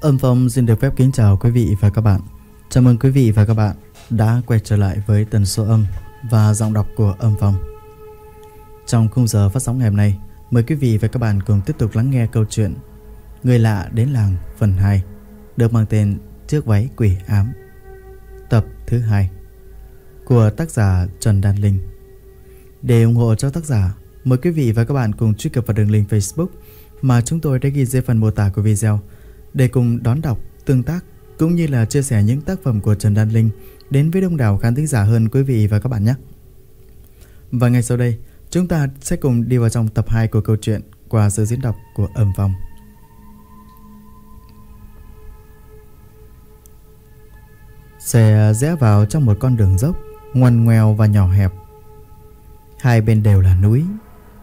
Âm Phong xin được phép kính chào quý vị và các bạn. Chào mừng quý vị và các bạn đã quay trở lại với tần số âm và giọng đọc của Âm Phong. Trong khung giờ phát sóng ngày hôm nay, mời quý vị và các bạn cùng tiếp tục lắng nghe câu chuyện Người lạ đến làng phần 2 được mang tên Chiếc váy quỷ ám tập thứ hai của tác giả Trần Đan Linh. Để ủng hộ cho tác giả, mời quý vị và các bạn cùng truy cập vào đường link Facebook mà chúng tôi đã ghi dưới phần mô tả của video để cùng đón đọc, tương tác cũng như là chia sẻ những tác phẩm của Trần Đan Linh đến với đông đảo khán thính giả hơn quý vị và các bạn nhé. Và ngay sau đây, chúng ta sẽ cùng đi vào trong tập 2 của câu chuyện qua sự diễn đọc của Âm Phong. Xe rẽ vào trong một con đường dốc, ngoằn ngoèo và nhỏ hẹp. Hai bên đều là núi,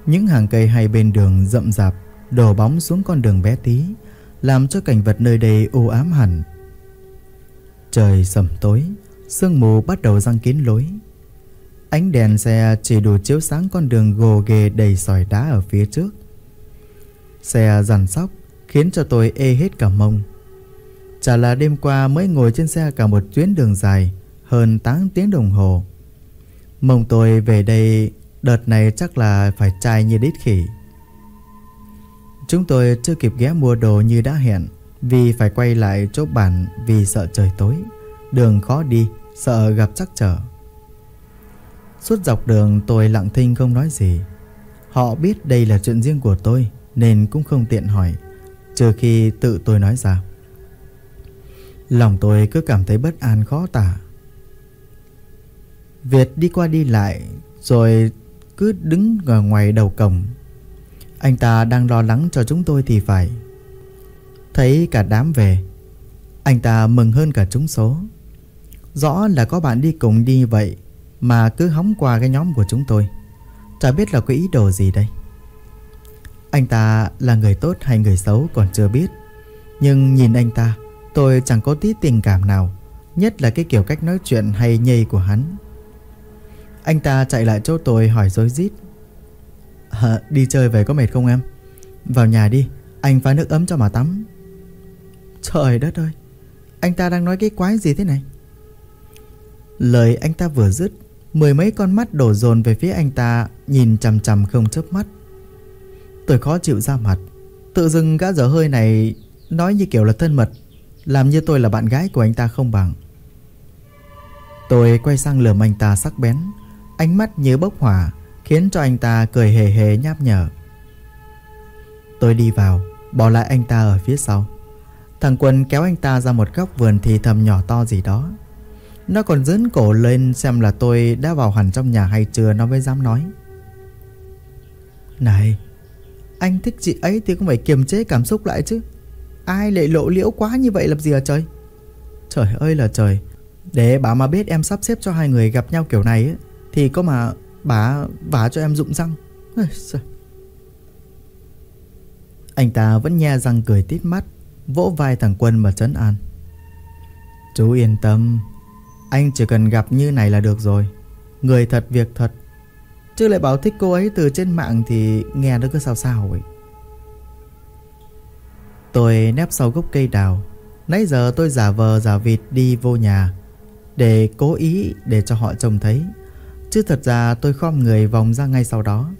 những hàng cây hai bên đường rậm rạp đổ bóng xuống con đường bé tí, làm cho cảnh vật nơi đây u ám hẳn. Trời sầm tối, sương mù bắt đầu răng kín lối. Ánh đèn xe chỉ đủ chiếu sáng con đường gồ ghề đầy sỏi đá ở phía trước. Xe dằn sóc khiến cho tôi ê hết cả mông. Chả là đêm qua mới ngồi trên xe cả một chuyến đường dài hơn 8 tiếng đồng hồ. Mông tôi về đây đợt này chắc là phải chai như đít khỉ. Chúng tôi chưa kịp ghé mua đồ như đã hẹn vì phải quay lại chỗ bản vì sợ trời tối, đường khó đi, sợ gặp trắc trở. Suốt dọc đường tôi lặng thinh không nói gì. Họ biết đây là chuyện riêng của tôi nên cũng không tiện hỏi, trừ khi tự tôi nói ra. Lòng tôi cứ cảm thấy bất an khó tả. Việt đi qua đi lại rồi cứ đứng ở ngoài đầu cổng anh ta đang lo lắng cho chúng tôi thì phải. Thấy cả đám về, Anh ta mừng hơn cả chúng số. Rõ là có bạn đi cùng đi vậy Mà cứ hóng qua cái nhóm của chúng tôi. Chả biết là có ý đồ gì đây. Anh ta là người tốt hay người xấu còn chưa biết. Nhưng nhìn anh ta, Tôi chẳng có tí tình cảm nào, Nhất là cái kiểu cách nói chuyện hay nhây của hắn. Anh ta chạy lại chỗ tôi hỏi dối rít à, Đi chơi về có mệt không em? Vào nhà đi Anh pha nước ấm cho mà tắm. Trời đất ơi Anh ta đang nói cái quái gì thế này? Lời anh ta vừa dứt Mười mấy con mắt đổ dồn về phía anh ta Nhìn chằm chằm không chớp mắt. Tôi khó chịu ra mặt Tự dưng gã dở hơi này Nói như kiểu là thân mật Làm như tôi là bạn gái của anh ta không bằng. Tôi quay sang lườm anh ta sắc bén Ánh mắt như bốc hỏa Khiến cho anh ta cười hề hề nháp nhở. Tôi đi vào Bỏ lại anh ta ở phía sau. Thằng Quân kéo anh ta ra một góc vườn thì thầm nhỏ to gì đó. Nó còn dướn cổ lên xem là tôi đã vào hẳn trong nhà hay chưa nó mới dám nói. Này Anh thích chị ấy thì cũng phải kiềm chế cảm xúc lại chứ. Ai lại lộ liễu quá như vậy làm gì à trời? Trời ơi là trời. Để bà mà biết em sắp xếp cho hai người gặp nhau kiểu này ấy, Thì có mà Bà vả cho em rụng răng. Anh ta vẫn nhe răng cười tít mắt, Vỗ vai thằng Quân mà trấn an. Chú yên tâm, Anh chỉ cần gặp như này là được rồi. Người thật việc thật. Chứ lại bảo thích cô ấy từ trên mạng Thì nghe nó cứ sao sao vậy Tôi nép sau gốc cây đào. Nãy giờ tôi giả vờ giả vịt đi vô nhà, Để cố ý để cho họ trông thấy. Chứ thật ra tôi khom người vòng ra ngay sau đó.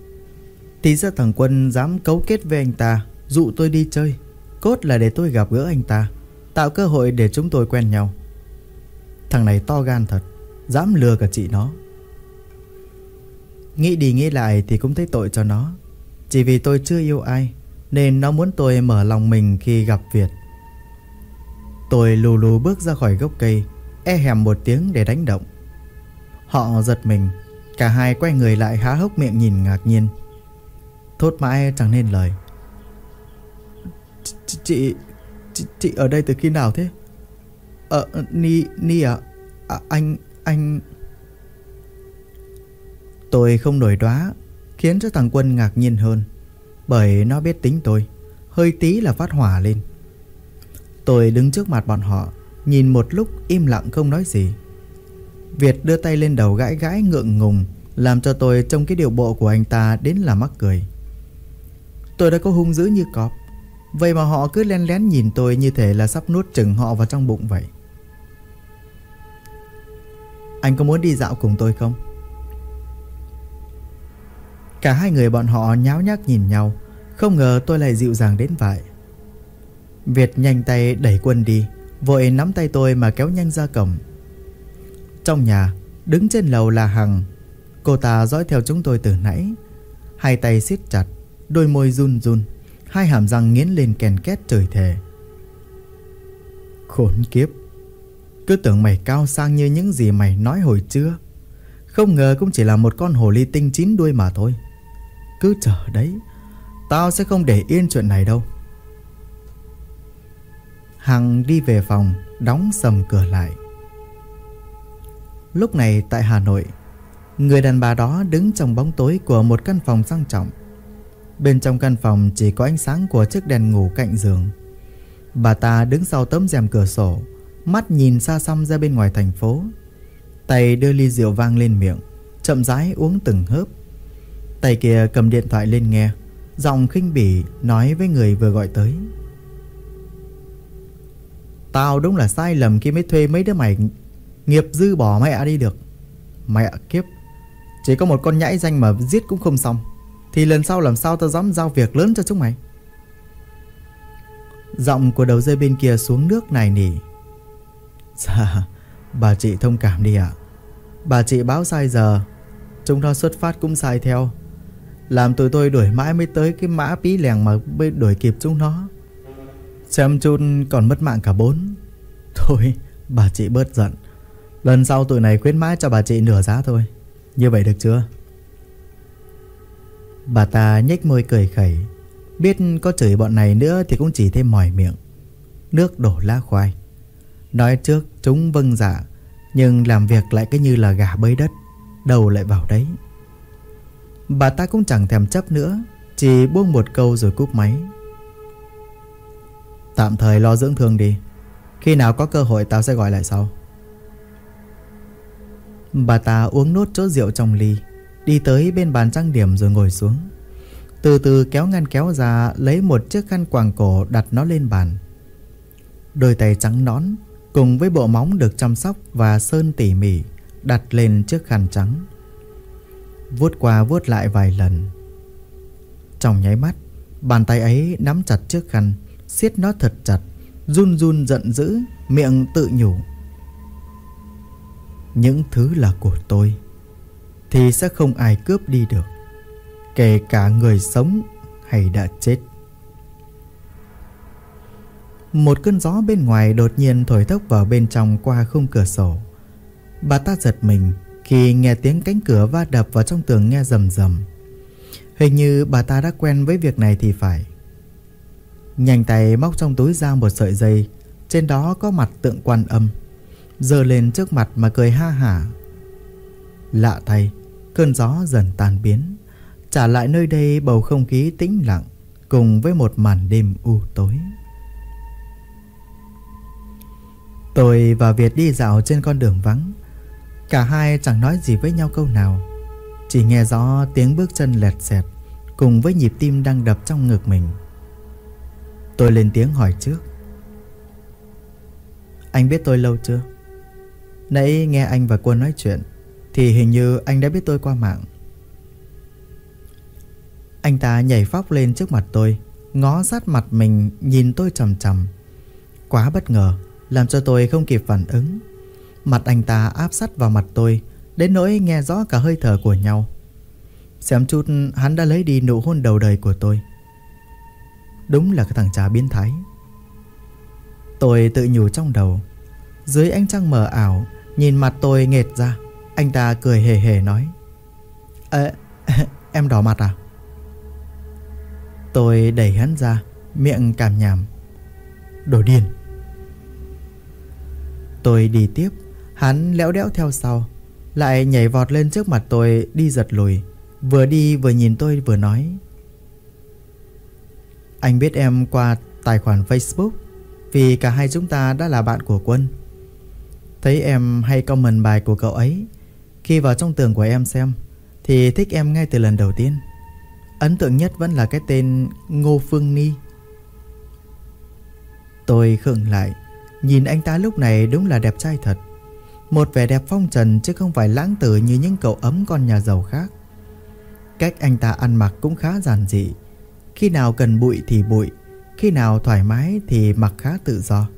Thì ra thằng Quân dám cấu kết với anh ta, Dụ tôi đi chơi. Cốt là để tôi gặp gỡ anh ta, Tạo cơ hội để chúng tôi quen nhau. Thằng này to gan thật, Dám lừa cả chị nó. Nghĩ đi nghĩ lại thì cũng thấy tội cho nó. Chỉ vì tôi chưa yêu ai, Nên nó muốn tôi mở lòng mình khi gặp Việt. Tôi lù lù bước ra khỏi gốc cây E hèm một tiếng để đánh động. Họ giật mình Cả hai quay người lại há hốc miệng nhìn ngạc nhiên. Thốt mãi chẳng nên lời. Chị Chị, chị ở đây từ khi nào thế? Ờ Ni Ni à, à Anh Anh Tôi không nổi đoá Khiến cho thằng Quân ngạc nhiên hơn Bởi nó biết tính tôi Hơi tí là phát hỏa lên. Tôi đứng trước mặt bọn họ Nhìn một lúc im lặng không nói gì. Việt đưa tay lên đầu gãi gãi ngượng ngùng, Làm cho tôi trong cái điều bộ của anh ta đến là mắc cười. Tôi đã có hung dữ như cọp, Vậy mà họ cứ len lén nhìn tôi như thể là sắp nuốt chừng họ vào trong bụng vậy. Anh có muốn đi dạo cùng tôi không? Cả hai người bọn họ nháo nhác nhìn nhau, Không ngờ tôi lại dịu dàng đến vậy. Việt nhanh tay đẩy quân đi, Vội nắm tay tôi mà kéo nhanh ra cổng. Trong nhà, Đứng trên lầu là Hằng. Cô ta dõi theo chúng tôi từ nãy. Hai tay siết chặt, Đôi môi run run, Hai hàm răng nghiến lên kèn két trời thề. Khốn kiếp! Cứ tưởng mày cao sang như những gì mày nói hồi trưa Không ngờ cũng chỉ là một con hồ ly tinh chín đuôi mà thôi. Cứ chờ đấy, Tao sẽ không để yên chuyện này đâu. Hằng đi về phòng, Đóng sầm cửa lại. Lúc này tại Hà Nội, Người đàn bà đó đứng trong bóng tối của một căn phòng sang trọng. Bên trong căn phòng chỉ có ánh sáng của chiếc đèn ngủ cạnh giường. Bà ta đứng sau tấm rèm cửa sổ, Mắt nhìn xa xăm ra bên ngoài thành phố. Tay đưa ly rượu vang lên miệng, Chậm rãi uống từng hớp. Tay kia cầm điện thoại lên nghe, Giọng khinh bỉ nói với người vừa gọi tới. Tao đúng là sai lầm khi mới thuê mấy đứa mày Nghiệp dư bỏ mẹ đi được. Mẹ kiếp. Chỉ có một con nhãi danh mà giết cũng không xong. Thì lần sau làm sao tao dám giao việc lớn cho chúng mày? Giọng của đầu dây bên kia xuống nước này nỉ. Dạ Bà chị thông cảm đi ạ. Bà chị báo sai giờ. Chúng nó xuất phát cũng sai theo. Làm tụi tôi đuổi mãi mới tới cái mã pí lèng mà đuổi kịp chúng nó. Xem chun còn mất mạng cả bốn. Thôi, bà chị bớt giận. Lần sau tụi này khuyến mãi cho bà chị nửa giá thôi. Như vậy được chưa? Bà ta nhếch môi cười khẩy. Biết có chửi bọn này nữa thì cũng chỉ thêm mỏi miệng. Nước đổ lá khoai. Nói trước chúng vâng dạ Nhưng làm việc lại cứ như là gà bơi đất, Đầu lại vào đấy. Bà ta cũng chẳng thèm chấp nữa, Chỉ buông một câu rồi cúp máy. Tạm thời lo dưỡng thương đi. Khi nào có cơ hội tao sẽ gọi lại sau. Bà ta uống nốt chỗ rượu trong ly, Đi tới bên bàn trang điểm rồi ngồi xuống. Từ từ kéo ngăn kéo ra, Lấy một chiếc khăn quàng cổ đặt nó lên bàn. Đôi tay trắng nón Cùng với bộ móng được chăm sóc và sơn tỉ mỉ, Đặt lên chiếc khăn trắng. Vuốt qua vuốt lại vài lần. Trong nháy mắt, Bàn tay ấy nắm chặt chiếc khăn, siết nó thật chặt, Run run giận dữ, Miệng tự nhủ. Những thứ là của tôi, Thì sẽ không ai cướp đi được, Kể cả người sống hay đã chết. Một cơn gió bên ngoài đột nhiên thổi thốc vào bên trong qua khung cửa sổ. Bà ta giật mình khi nghe tiếng cánh cửa va đập vào trong tường nghe rầm rầm. Hình như bà ta đã quen với việc này thì phải. Nhanh tay móc trong túi ra một sợi dây, Trên đó có mặt tượng quan âm. Giờ lên trước mặt mà cười ha hả. Lạ thay, Cơn gió dần tan biến, Trả lại nơi đây bầu không khí tĩnh lặng Cùng với một màn đêm u tối. Tôi và Việt đi dạo trên con đường vắng, Cả hai chẳng nói gì với nhau câu nào, Chỉ nghe rõ tiếng bước chân lẹt xẹt Cùng với nhịp tim đang đập trong ngực mình. Tôi lên tiếng hỏi trước. Anh biết tôi lâu chưa? Nãy nghe anh và Quân nói chuyện, Thì hình như anh đã biết tôi qua mạng. Anh ta nhảy phóc lên trước mặt tôi, Ngó sát mặt mình, nhìn tôi chầm chầm Quá bất ngờ, Làm cho tôi không kịp phản ứng. Mặt anh ta áp sát vào mặt tôi, Đến nỗi nghe rõ cả hơi thở của nhau. Xem chút, hắn đã lấy đi nụ hôn đầu đời của tôi. Đúng là cái thằng cha biến thái. Tôi tự nhủ trong đầu dưới ánh trăng mờ ảo Nhìn mặt tôi nghệt ra. Anh ta cười hề hề nói. Ê, em đỏ mặt à? Tôi đẩy hắn ra Miệng cảm nhảm. Đồ điên. Tôi đi tiếp. Hắn léo đẽo theo sau Lại nhảy vọt lên trước mặt tôi đi giật lùi. Vừa đi vừa nhìn tôi vừa nói. Anh biết em qua tài khoản Facebook Vì cả hai chúng ta đã là bạn của Quân. Thấy em hay comment bài của cậu ấy. Khi vào trong tường của em xem, Thì thích em ngay từ lần đầu tiên. Ấn tượng nhất vẫn là cái tên Ngô Phương Ni. Tôi khựng lại, Nhìn anh ta lúc này đúng là đẹp trai thật. Một vẻ đẹp phong trần chứ không phải lãng tử như những cậu ấm con nhà giàu khác. Cách anh ta ăn mặc cũng khá giản dị. Khi nào cần bụi thì bụi, Khi nào thoải mái thì mặc khá tự do.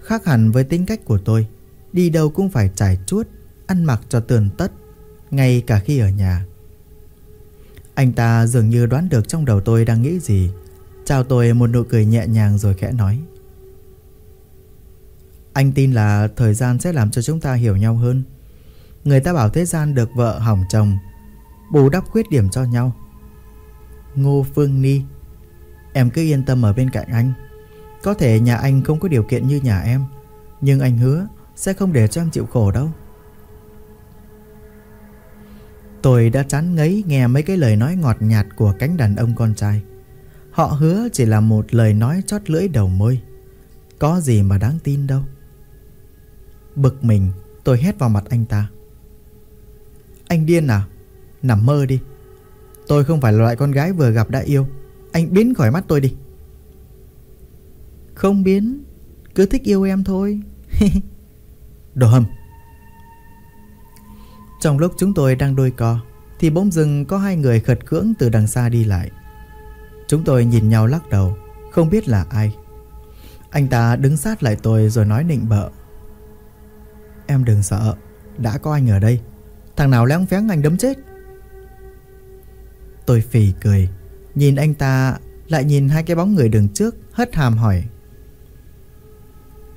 Khác hẳn với tính cách của tôi. Đi đâu cũng phải trải chuốt, Ăn mặc cho tường tất, Ngay cả khi ở nhà. Anh ta dường như đoán được trong đầu tôi đang nghĩ gì. Chào tôi một nụ cười nhẹ nhàng rồi khẽ nói. Anh tin là thời gian sẽ làm cho chúng ta hiểu nhau hơn. Người ta bảo thế gian được vợ hỏng chồng, Bù đắp khuyết điểm cho nhau. Ngô Phương Ni, Em cứ yên tâm ở bên cạnh anh. Có thể nhà anh không có điều kiện như nhà em, Nhưng anh hứa sẽ không để cho em chịu khổ đâu. Tôi đã chán ngấy nghe mấy cái lời nói ngọt nhạt của cánh đàn ông con trai. Họ hứa chỉ là một lời nói chót lưỡi đầu môi. Có gì mà đáng tin đâu. Bực mình, tôi hét vào mặt anh ta. Anh điên à? Nằm mơ đi. Tôi không phải là loại con gái vừa gặp đã yêu. Anh biến khỏi mắt tôi đi. Không biến, Cứ thích yêu em thôi. Đồ hầm Trong lúc chúng tôi đang đôi co Thì bỗng dưng có hai người khật cưỡng từ đằng xa đi lại. Chúng tôi nhìn nhau lắc đầu, Không biết là ai. Anh ta đứng sát lại tôi rồi nói nịnh bợ. Em đừng sợ, Đã có anh ở đây. Thằng nào léng phén anh đấm chết. Tôi phì cười, Nhìn anh ta, Lại nhìn hai cái bóng người đường trước, Hất hàm hỏi.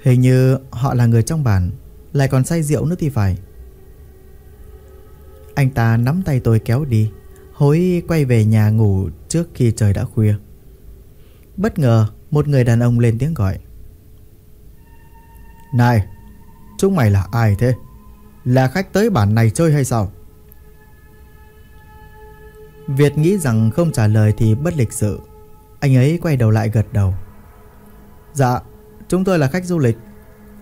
Hình như họ là người trong bản. Lại còn say rượu nữa thì phải. Anh ta nắm tay tôi kéo đi, Hối quay về nhà ngủ trước khi trời đã khuya. Bất ngờ, một người đàn ông lên tiếng gọi. Này, Chúng mày là ai thế? Là khách tới bản này chơi hay sao? Việt nghĩ rằng không trả lời thì bất lịch sự. Anh ấy quay đầu lại gật đầu. Dạ Chúng tôi là khách du lịch.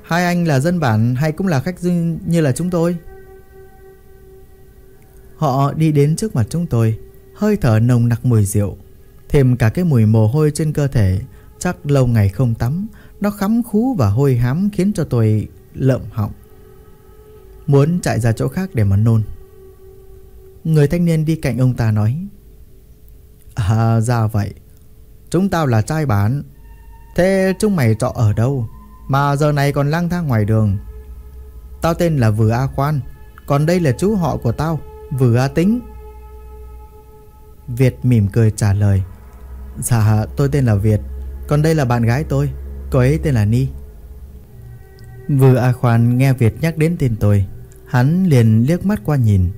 Hai anh là dân bản hay cũng là khách như là chúng tôi? Họ đi đến trước mặt chúng tôi, Hơi thở nồng nặc mùi rượu, Thêm cả cái mùi mồ hôi trên cơ thể. Chắc lâu ngày không tắm, Nó khắm khú và hôi hám Khiến cho tôi lợm họng. Muốn chạy ra chỗ khác để mà nôn. Người thanh niên đi cạnh ông ta nói À ra vậy. Chúng tao là trai bán Thế chúng mày trọ ở đâu? Mà giờ này còn lang thang ngoài đường. Tao tên là Vừa A Khoan, Còn đây là chú họ của tao, Vừa A Tính. Việt mỉm cười trả lời Dạ tôi tên là Việt, Còn đây là bạn gái tôi, Cô ấy tên là Ni. Vừa A Khoan nghe Việt nhắc đến tên tôi, Hắn liền liếc mắt qua nhìn.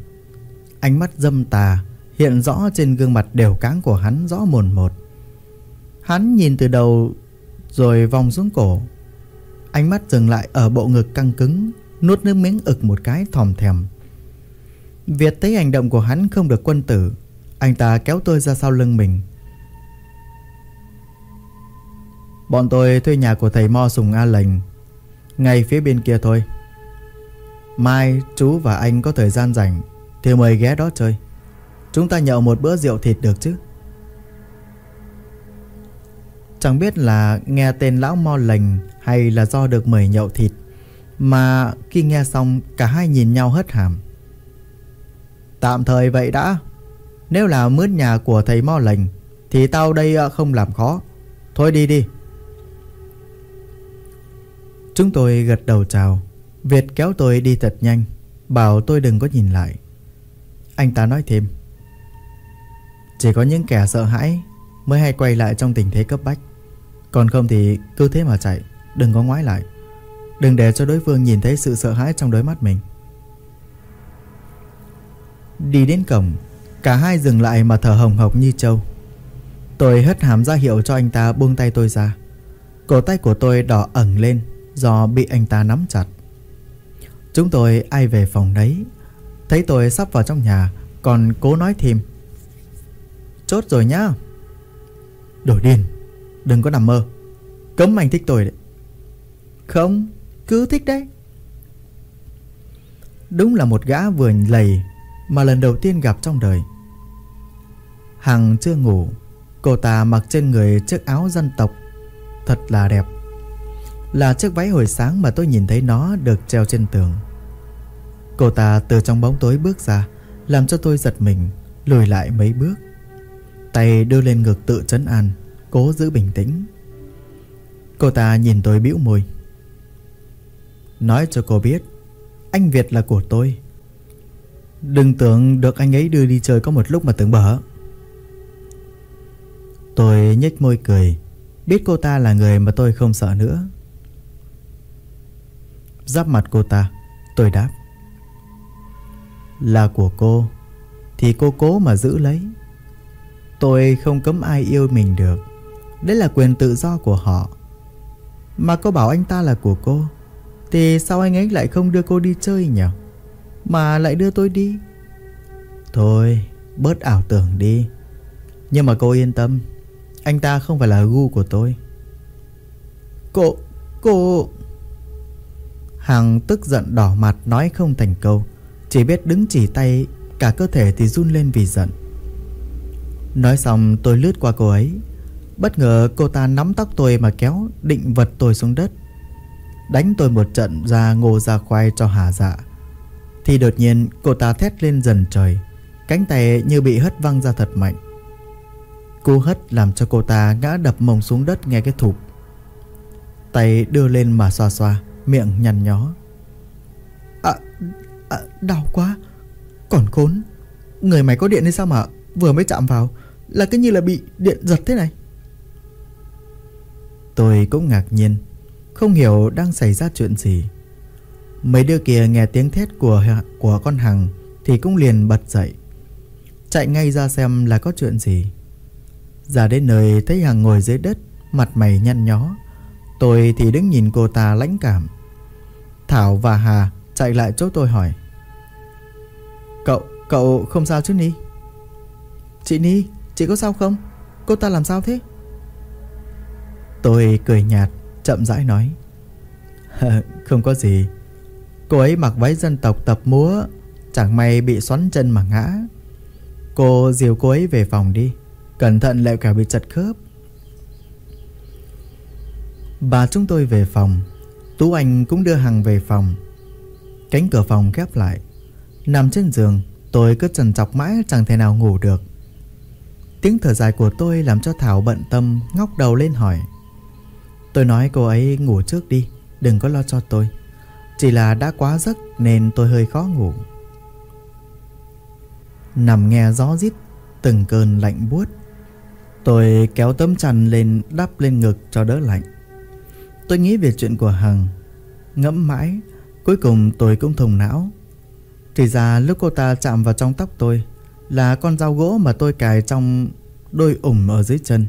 Ánh mắt dâm tà Hiện rõ trên gương mặt đều cáng của hắn rõ mồn một. Hắn nhìn từ đầu Rồi vòng xuống cổ Ánh mắt dừng lại ở bộ ngực căng cứng, Nuốt nước miếng ực một cái thòm thèm. Việt thấy hành động của hắn không được quân tử, Anh ta kéo tôi ra sau lưng mình. Bọn tôi thuê nhà của thầy Mo Sùng A Lệnh Ngay phía bên kia thôi. Mai, chú và anh có thời gian rảnh Thì mời ghé đó chơi. Chúng ta nhậu một bữa rượu thịt được chứ? Chẳng biết là nghe tên lão mo lành Hay là do được mời nhậu thịt, Mà khi nghe xong Cả hai nhìn nhau hất hàm. Tạm thời vậy đã. Nếu là mướn nhà của thầy mo lành, Thì tao đây ờ, không làm khó. Thôi đi đi. Chúng tôi gật đầu chào. Việt kéo tôi đi thật nhanh. Bảo tôi đừng có nhìn lại. Anh ta nói thêm. Chỉ có những kẻ sợ hãi Mới hay quay lại trong tình thế cấp bách. Còn không thì cứ thế mà chạy, Đừng có ngoái lại. Đừng để cho đối phương nhìn thấy sự sợ hãi trong đôi mắt mình. Đi đến cổng, Cả hai dừng lại mà thở hồng hộc như trâu. Tôi hất hàm ra hiệu cho anh ta buông tay tôi ra. Cổ tay của tôi đỏ ẩn lên Do bị anh ta nắm chặt. Chúng tôi ai về phòng đấy? Thấy tôi sắp vào trong nhà, Còn cố nói thêm. Chốt rồi nhá. Đồ điên Đừng có nằm mơ. Cấm anh thích tôi đấy. Không, Cứ thích đấy. Đúng là một gã vừa lầy Mà lần đầu tiên gặp trong đời. Hằng chưa ngủ, Cô ta mặc trên người chiếc áo dân tộc, Thật là đẹp. Là chiếc váy hồi sáng mà tôi nhìn thấy nó được treo trên tường. Cô ta từ trong bóng tối bước ra, Làm cho tôi giật mình, Lùi lại mấy bước. Tay đưa lên ngực tự trấn an. Cố giữ bình tĩnh. Cô ta nhìn tôi bĩu môi. Nói cho cô biết, Anh Việt là của tôi. Đừng tưởng được anh ấy đưa đi chơi có một lúc mà tưởng bở. Tôi nhếch môi cười, Biết cô ta là người mà tôi không sợ nữa. Giáp mặt cô ta, Tôi đáp. Là của cô, Thì cô cố mà giữ lấy. Tôi không cấm ai yêu mình được. Đấy là quyền tự do của họ. Mà cô bảo anh ta là của cô, Thì sao anh ấy lại không đưa cô đi chơi nhỉ? Mà lại đưa tôi đi. Thôi, Bớt ảo tưởng đi. Nhưng mà cô yên tâm, Anh ta không phải là gu của tôi. Cô Cô Hằng tức giận đỏ mặt nói không thành câu. Chỉ biết đứng chỉ tay, Cả cơ thể thì run lên vì giận. Nói xong, tôi lướt qua cô ấy. Bất ngờ cô ta nắm tóc tôi mà kéo Định vật tôi xuống đất. Đánh tôi một trận ra ngô ra khoai cho hà dạ. Thì đột nhiên cô ta thét lên dần trời Cánh tay như bị hất văng ra thật mạnh. Cú hất làm cho cô ta ngã đập mông xuống đất nghe cái thụp. Tay đưa lên mà xoa xoa Miệng nhăn nhó. À, à đau quá Còn khốn. Người mày có điện hay sao mà vừa mới chạm vào Là cứ như là bị điện giật thế này. Tôi cũng ngạc nhiên Không hiểu đang xảy ra chuyện gì. Mấy đứa kia nghe tiếng thét của của con Hằng Thì cũng liền bật dậy Chạy ngay ra xem là có chuyện gì. Ra đến nơi thấy Hằng ngồi dưới đất Mặt mày nhăn nhó. Tôi thì đứng nhìn cô ta lãnh cảm. Thảo và Hà chạy lại chỗ tôi hỏi Cậu, cậu không sao chứ Ni? Chị Ni, chị có sao không? Cô ta làm sao thế? Tôi cười nhạt, chậm rãi nói. Không có gì. Cô ấy mặc váy dân tộc tập múa Chẳng may bị xoắn chân mà ngã. Cô dìu cô ấy về phòng đi Cẩn thận lại cả bị chật khớp. Bà chúng tôi về phòng Tú Anh cũng đưa Hằng về phòng. Cánh cửa phòng khép lại. Nằm trên giường Tôi cứ trần chọc mãi chẳng thể nào ngủ được. Tiếng thở dài của tôi làm cho Thảo bận tâm Ngóc đầu lên hỏi. Tôi nói cô ấy ngủ trước đi, Đừng có lo cho tôi. Chỉ là đã quá giấc nên tôi hơi khó ngủ. Nằm nghe gió rít, Từng cơn lạnh buốt. Tôi kéo tấm chăn lên đắp lên ngực cho đỡ lạnh. Tôi nghĩ về chuyện của Hằng. Ngẫm mãi, Cuối cùng tôi cũng thùng não. Thì ra lúc cô ta chạm vào trong tóc tôi Là con dao gỗ mà tôi cài trong đôi ủng ở dưới chân.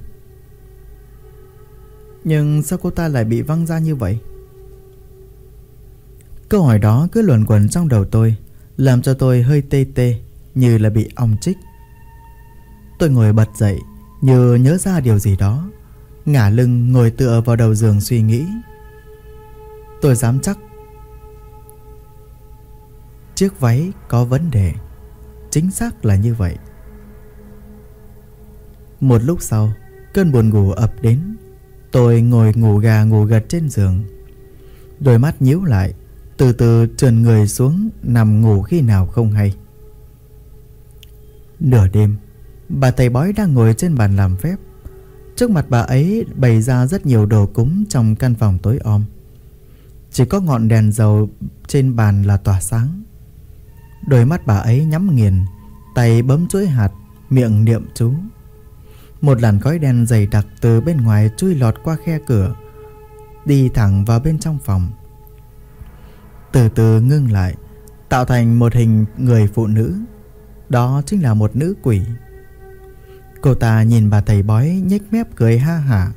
Nhưng sao cô ta lại bị văng ra như vậy? Câu hỏi đó cứ luẩn quẩn trong đầu tôi, Làm cho tôi hơi tê tê, Như là bị ong chích. Tôi ngồi bật dậy, Như nhớ ra điều gì đó, Ngả lưng ngồi tựa vào đầu giường suy nghĩ. Tôi dám chắc. Chiếc váy có vấn đề, Chính xác là như vậy. Một lúc sau, Cơn buồn ngủ ập đến. Tôi ngồi ngủ gà ngủ gật trên giường. Đôi mắt nhíu lại, Từ từ trườn người xuống Nằm ngủ khi nào không hay. Nửa đêm, Bà thầy bói đang ngồi trên bàn làm phép. Trước mặt bà ấy bày ra rất nhiều đồ cúng trong căn phòng tối om. Chỉ có ngọn đèn dầu trên bàn là tỏa sáng. Đôi mắt bà ấy nhắm nghiền, Tay bấm chuỗi hạt, Miệng niệm chú. Một làn khói đen dày đặc từ bên ngoài chui lọt qua khe cửa, Đi thẳng vào bên trong phòng. Từ từ ngưng lại, Tạo thành một hình người phụ nữ. Đó chính là một nữ quỷ. Cô ta nhìn bà thầy bói nhếch mép cười ha hả.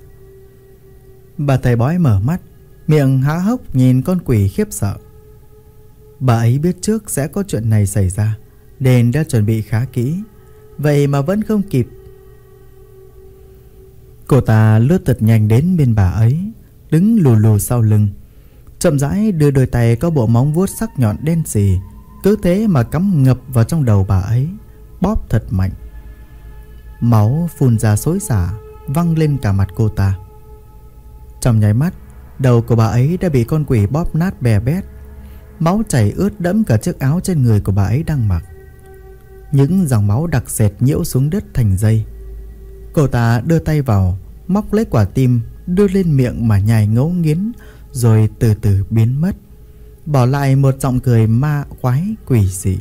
Bà thầy bói mở mắt, Miệng há hốc nhìn con quỷ khiếp sợ. Bà ấy biết trước sẽ có chuyện này xảy ra, Nên đã chuẩn bị khá kỹ. Vậy mà vẫn không kịp Cô ta lướt thật nhanh đến bên bà ấy, Đứng lù lù sau lưng. Chậm rãi đưa đôi tay có bộ móng vuốt sắc nhọn đen xì, Cứ thế mà cắm ngập vào trong đầu bà ấy, Bóp thật mạnh. Máu phun ra xối xả, Văng lên cả mặt cô ta. Trong nháy mắt, Đầu của bà ấy đã bị con quỷ bóp nát bè bét. Máu chảy ướt đẫm cả chiếc áo trên người của bà ấy đang mặc. Những dòng máu đặc sệt nhiễu xuống đất thành dây. Cô ta đưa tay vào, Móc lấy quả tim, Đưa lên miệng mà nhai ngấu nghiến, Rồi từ từ biến mất. Bỏ lại một giọng cười ma quái, quỷ dị.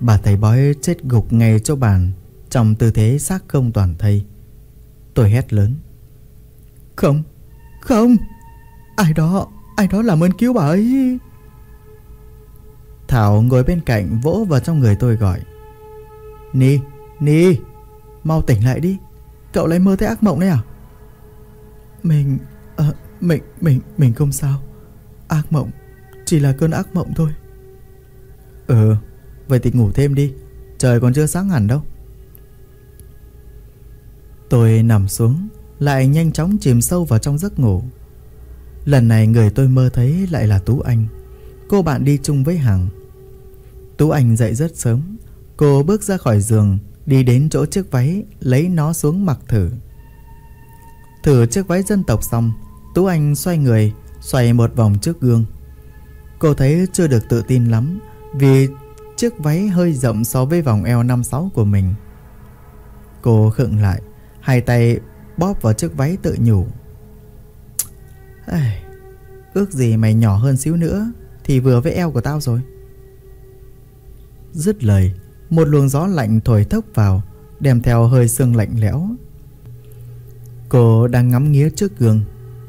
Bà thầy bói chết gục ngay chỗ bàn, Trong tư thế xác không toàn thây. Tôi hét lớn. Không Không, Ai đó Ai đó làm ơn cứu bà ấy. Thảo ngồi bên cạnh vỗ vào trong người tôi gọi. Ni Ni. Mau tỉnh lại đi. Cậu lại mơ thấy ác mộng đấy à? Mình à, Mình Mình Mình không sao. Ác mộng Chỉ là cơn ác mộng thôi. Ừ Vậy thì ngủ thêm đi. Trời còn chưa sáng hẳn đâu. Tôi nằm xuống Lại nhanh chóng chìm sâu vào trong giấc ngủ. Lần này người tôi mơ thấy lại là Tú Anh. Cô bạn đi chung với Hằng. Tú Anh dậy rất sớm. Cô bước ra khỏi giường Đi đến chỗ chiếc váy Lấy nó xuống mặc thử. Thử chiếc váy dân tộc xong Tú Anh xoay người Xoay một vòng trước gương. Cô thấy chưa được tự tin lắm Vì chiếc váy hơi rộng so với vòng eo 56 của mình. Cô khựng lại Hai tay bóp vào chiếc váy tự nhủ. Ây, Ước gì mày nhỏ hơn xíu nữa Thì vừa với eo của tao rồi. Dứt lời một luồng gió lạnh thổi thốc vào, Đem theo hơi sương lạnh lẽo. Cô đang ngắm nghía trước gương,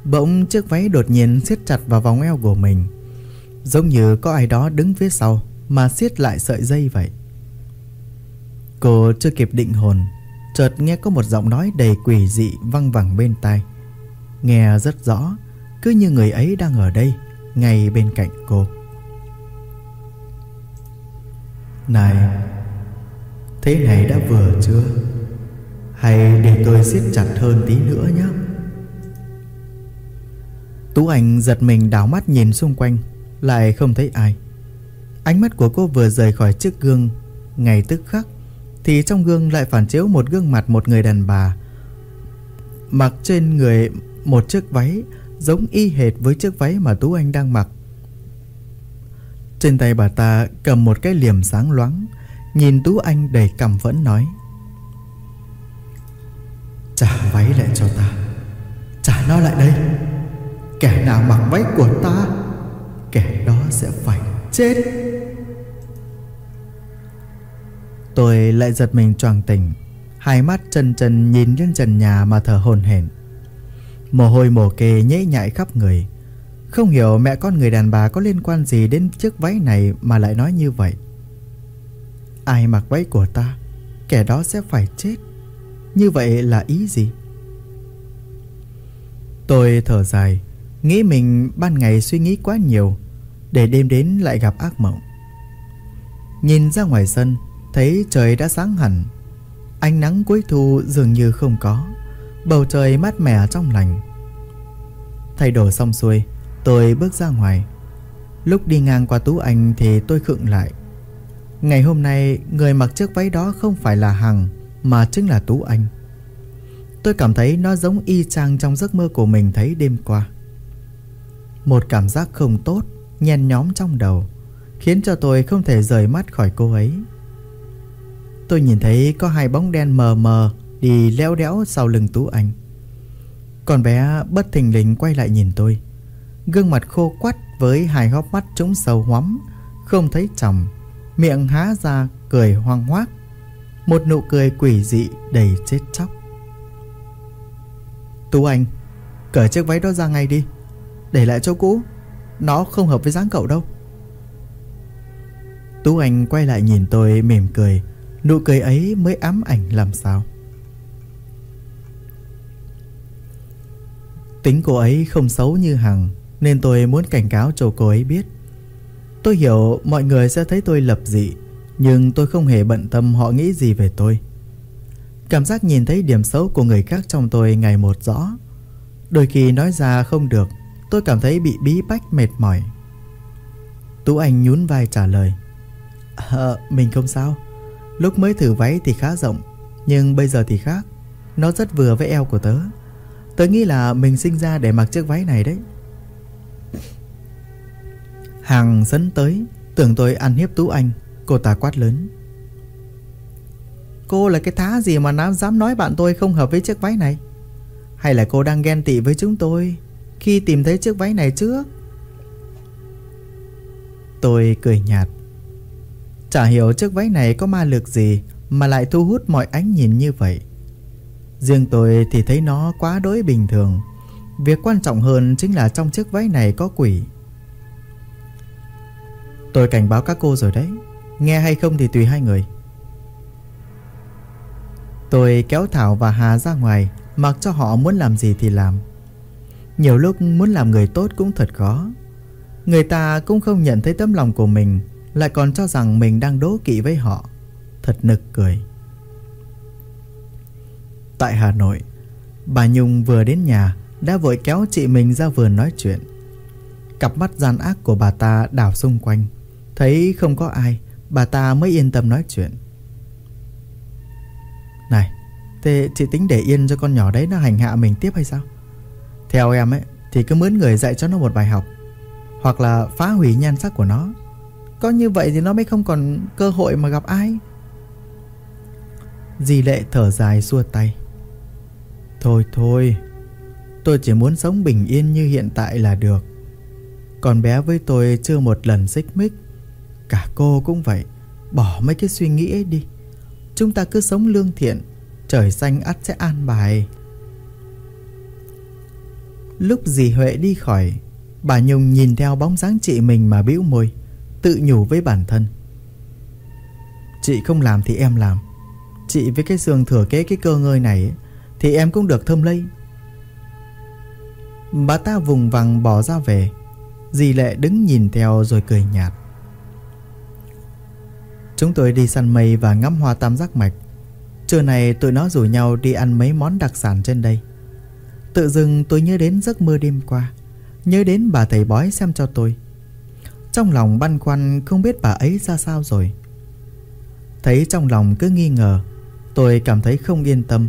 Bỗng chiếc váy đột nhiên siết chặt vào vòng eo của mình. Giống như có ai đó đứng phía sau Mà siết lại sợi dây vậy. Cô chưa kịp định hồn, Chợt nghe có một giọng nói đầy quỷ dị văng vẳng bên tai. Nghe rất rõ, Cứ như người ấy đang ở đây, Ngay bên cạnh cô. Này Thế này đã vừa chưa? Hay để tôi siết chặt hơn tí nữa nhé. Tú Anh giật mình đảo mắt nhìn xung quanh, Lại không thấy ai. Ánh mắt của cô vừa rời khỏi chiếc gương ngày tức khắc Thì trong gương lại phản chiếu một gương mặt một người đàn bà, Mặc trên người một chiếc váy Giống y hệt với chiếc váy mà Tú Anh đang mặc. Trên tay bà ta cầm một cái liềm sáng loáng Nhìn Tú Anh đầy căm phẫn nói Trả váy lại cho ta. Trả nó lại đây. Kẻ nào mặc váy của ta, Kẻ đó sẽ phải chết. Tôi lại giật mình choàng tỉnh, Hai mắt chân chân nhìn lên trần nhà mà thở hồn hển. Mồ hôi mồ kê nhễ nhại khắp người. Không hiểu mẹ con người đàn bà có liên quan gì đến chiếc váy này mà lại nói như vậy. Ai mặc váy của ta, Kẻ đó sẽ phải chết. Như vậy là ý gì? Tôi thở dài, Nghĩ mình ban ngày suy nghĩ quá nhiều, Để đêm đến lại gặp ác mộng. Nhìn ra ngoài sân, Thấy trời đã sáng hẳn. Ánh nắng cuối thu dường như không có, Bầu trời mát mẻ trong lành. Thay đồ xong xuôi, Tôi bước ra ngoài. Lúc đi ngang qua Tú Anh thì tôi khựng lại. Ngày hôm nay, Người mặc chiếc váy đó không phải là Hằng, Mà chính là Tú Anh. Tôi cảm thấy nó giống y chang trong giấc mơ của mình thấy đêm qua. Một cảm giác không tốt, Nhen nhóm trong đầu, Khiến cho tôi không thể rời mắt khỏi cô ấy. Tôi nhìn thấy có hai bóng đen mờ mờ Đi leo đẽo sau lưng Tú Anh. Con bé bất thình lình quay lại nhìn tôi. Gương mặt khô quắt với hai hốc mắt trũng sâu hoắm, Không thấy chồng. Miệng há ra cười hoang hoác. Một nụ cười quỷ dị đầy chết chóc. Tú Anh, Cởi chiếc váy đó ra ngay đi. Để lại chỗ cũ. Nó không hợp với dáng cậu đâu. Tú Anh quay lại nhìn tôi mỉm cười. Nụ cười ấy mới ám ảnh làm sao. Tính cô ấy không xấu như Hằng, Nên tôi muốn cảnh cáo cho cô ấy biết. Tôi hiểu mọi người sẽ thấy tôi lập dị Nhưng tôi không hề bận tâm họ nghĩ gì về tôi. Cảm giác nhìn thấy điểm xấu của người khác trong tôi ngày một rõ. Đôi khi nói ra không được Tôi cảm thấy bị bí bách mệt mỏi. Tú Anh nhún vai trả lời. Ờ, mình không sao. Lúc mới thử váy thì khá rộng Nhưng bây giờ thì khác. Nó rất vừa với eo của tớ. Tớ nghĩ là mình sinh ra để mặc chiếc váy này đấy. Hàng dẫn tới, Tưởng tôi ăn hiếp Tú Anh, Cô ta quát lớn. Cô là cái thá gì mà nám dám nói bạn tôi không hợp với chiếc váy này? Hay là cô đang ghen tị với chúng tôi Khi tìm thấy chiếc váy này trước? Tôi cười nhạt. Chả hiểu chiếc váy này có ma lực gì Mà lại thu hút mọi ánh nhìn như vậy. Riêng tôi thì thấy nó quá đối bình thường. Việc quan trọng hơn chính là trong chiếc váy này có quỷ. Tôi cảnh báo các cô rồi đấy. Nghe hay không thì tùy hai người. Tôi kéo Thảo và Hà ra ngoài. Mặc cho họ muốn làm gì thì làm. Nhiều lúc muốn làm người tốt cũng thật khó. Người ta cũng không nhận thấy tấm lòng của mình, Lại còn cho rằng mình đang đố kỵ với họ. Thật nực cười. Tại Hà Nội, Bà Nhung vừa đến nhà, Đã vội kéo chị mình ra vườn nói chuyện. Cặp mắt gian ác của bà ta đảo xung quanh. Thấy không có ai, Bà ta mới yên tâm nói chuyện. Này, Thế chị tính để yên cho con nhỏ đấy nó hành hạ mình tiếp hay sao? Theo em ấy, Thì cứ mướn người dạy cho nó một bài học, Hoặc là phá hủy nhan sắc của nó. Có như vậy thì nó mới không còn cơ hội mà gặp ai. Dì lệ thở dài xua tay. Thôi thôi, Tôi chỉ muốn sống bình yên như hiện tại là được. Còn bé với tôi chưa một lần xích mích. Cả cô cũng vậy, Bỏ mấy cái suy nghĩ ấy đi. Chúng ta cứ sống lương thiện, Trời xanh ắt sẽ an bài. Lúc dì Huệ đi khỏi, Bà Nhung nhìn theo bóng dáng chị mình mà bĩu môi, Tự nhủ với bản thân. Chị không làm thì em làm. Chị với cái xương thừa kế cái cơ ngơi này Thì em cũng được thơm lây. Bà ta vùng vằng bỏ ra về, Dì Lệ đứng nhìn theo rồi cười nhạt. Chúng tôi đi săn mây và ngắm hoa tam giác mạch. Trưa này tụi nó rủ nhau đi ăn mấy món đặc sản trên đây. Tự dưng tôi nhớ đến giấc mơ đêm qua, Nhớ đến bà thầy bói xem cho tôi. Trong lòng băn khoăn không biết bà ấy ra sao rồi. Thấy trong lòng cứ nghi ngờ, Tôi cảm thấy không yên tâm,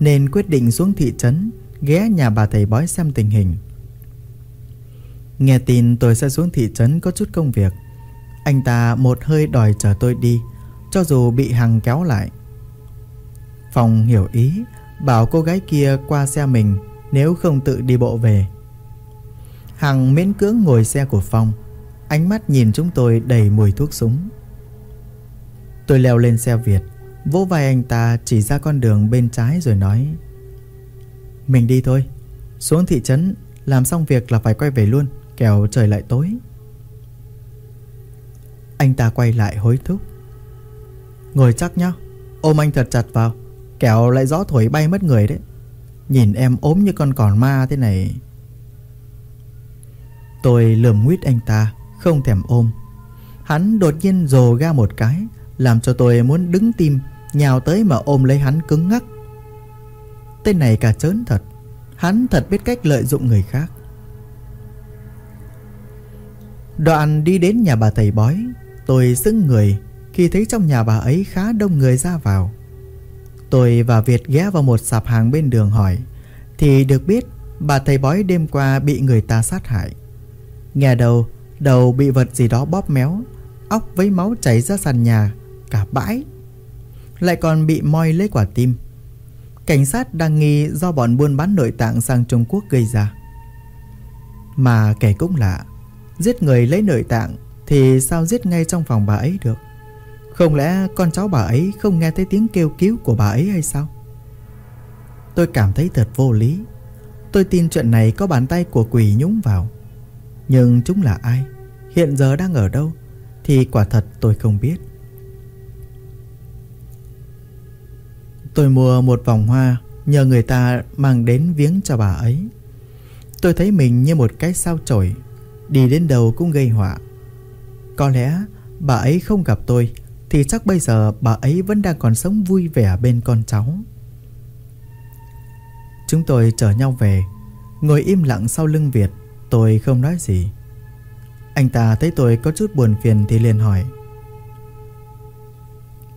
Nên quyết định xuống thị trấn, Ghé nhà bà thầy bói xem tình hình. Nghe tin tôi sẽ xuống thị trấn có chút công việc. Anh ta một hơi đòi chở tôi đi, Cho dù bị Hằng kéo lại. Phong hiểu ý, Bảo cô gái kia qua xe mình, Nếu không tự đi bộ về. Hằng miễn cưỡng ngồi xe của Phong, Ánh mắt nhìn chúng tôi đầy mùi thuốc súng. Tôi leo lên xe Việt, Vỗ vai anh ta chỉ ra con đường bên trái rồi nói, Mình đi thôi, Xuống thị trấn, Làm xong việc là phải quay về luôn, Kẻo trời lại tối. Anh ta quay lại hối thúc. Ngồi chắc nhá, Ôm anh thật chặt vào, Kẻo lại gió thổi bay mất người đấy. Nhìn em ốm như con còn ma thế này. Tôi lườm nguyết anh ta, Không thèm ôm. Hắn đột nhiên rồ ga một cái, Làm cho tôi muốn đứng tim, Nhào tới mà ôm lấy hắn cứng ngắc. Tên này cả trớn thật, Hắn thật biết cách lợi dụng người khác. Đoạn đi đến nhà bà thầy bói Tôi sững người, Khi thấy trong nhà bà ấy khá đông người ra vào. Tôi và Việt ghé vào một sạp hàng bên đường hỏi, Thì được biết, bà thầy bói đêm qua bị người ta sát hại. Nghe đầu Đầu bị vật gì đó bóp méo, Óc với máu chảy ra sàn nhà, Cả bãi. Lại còn bị moi lấy quả tim. Cảnh sát đang nghi do bọn buôn bán nội tạng sang Trung Quốc gây ra. Mà kể cũng lạ, Giết người lấy nội tạng thì sao giết ngay trong phòng bà ấy được không lẽ con cháu bà ấy không nghe thấy tiếng kêu cứu của bà ấy hay sao? Tôi cảm thấy thật vô lý. Tôi tin chuyện này có bàn tay của quỷ nhúng vào. Nhưng chúng là ai? Hiện giờ đang ở đâu? Thì quả thật tôi không biết. Tôi mua một vòng hoa nhờ người ta mang đến viếng cho bà ấy. Tôi thấy mình như một cái sao chổi, đi đến đâu cũng gây họa. Có lẽ bà ấy không gặp tôi, thì chắc bây giờ bà ấy vẫn đang còn sống vui vẻ bên con cháu. Chúng tôi chở nhau về. Ngồi im lặng sau lưng Việt, Tôi không nói gì. Anh ta thấy tôi có chút buồn phiền thì liền hỏi.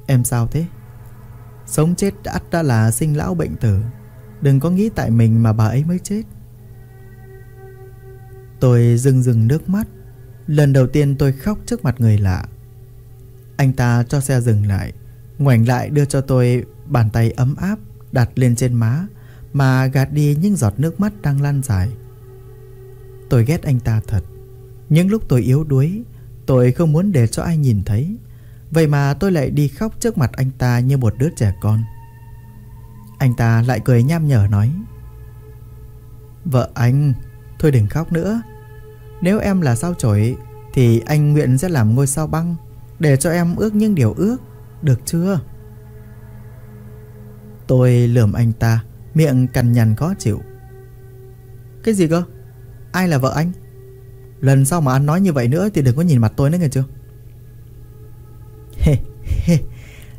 Em sao thế? Sống chết ắt đã là sinh lão bệnh tử. Đừng có nghĩ tại mình mà bà ấy mới chết. Tôi rưng rưng nước mắt. Lần đầu tiên tôi khóc trước mặt người lạ. Anh ta cho xe dừng lại, Ngoảnh lại đưa cho tôi bàn tay ấm áp Đặt lên trên má Mà gạt đi những giọt nước mắt đang lan dài. Tôi ghét anh ta thật. Những lúc tôi yếu đuối, Tôi không muốn để cho ai nhìn thấy. Vậy mà tôi lại đi khóc trước mặt anh ta như một đứa trẻ con. Anh ta lại cười nham nhở nói, Vợ anh, Thôi đừng khóc nữa. Nếu em là sao chổi, Thì anh nguyện sẽ làm ngôi sao băng Để cho em ước những điều ước, Được chưa? Tôi lườm anh ta, Miệng cằn nhằn khó chịu. Cái gì cơ? Ai là vợ anh? Lần sau mà anh nói như vậy nữa Thì đừng có nhìn mặt tôi nữa nghe chưa?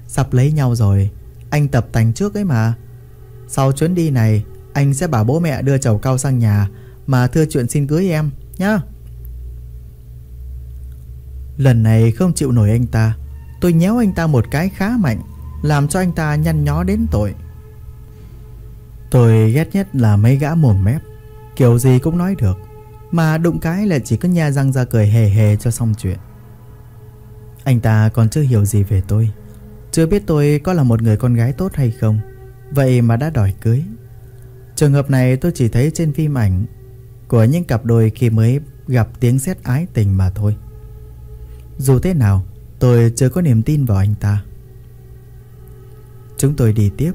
Sắp lấy nhau rồi, Anh tập tành trước ấy mà. Sau chuyến đi này, Anh sẽ bảo bố mẹ đưa chầu cao sang nhà Mà thưa chuyện xin cưới em nhá. Lần này không chịu nổi anh ta, Tôi nhéo anh ta một cái khá mạnh, Làm cho anh ta nhăn nhó đến tội. Tôi ghét nhất là mấy gã mồm mép, Kiểu gì cũng nói được, Mà đụng cái là chỉ có nha răng ra cười hề hề cho xong chuyện. Anh ta còn chưa hiểu gì về tôi, Chưa biết tôi có là một người con gái tốt hay không, Vậy mà đã đòi cưới. Trường hợp này tôi chỉ thấy trên phim ảnh của những cặp đôi khi mới gặp tiếng sét ái tình mà thôi. Dù thế nào, Tôi chưa có niềm tin vào anh ta. Chúng tôi đi tiếp.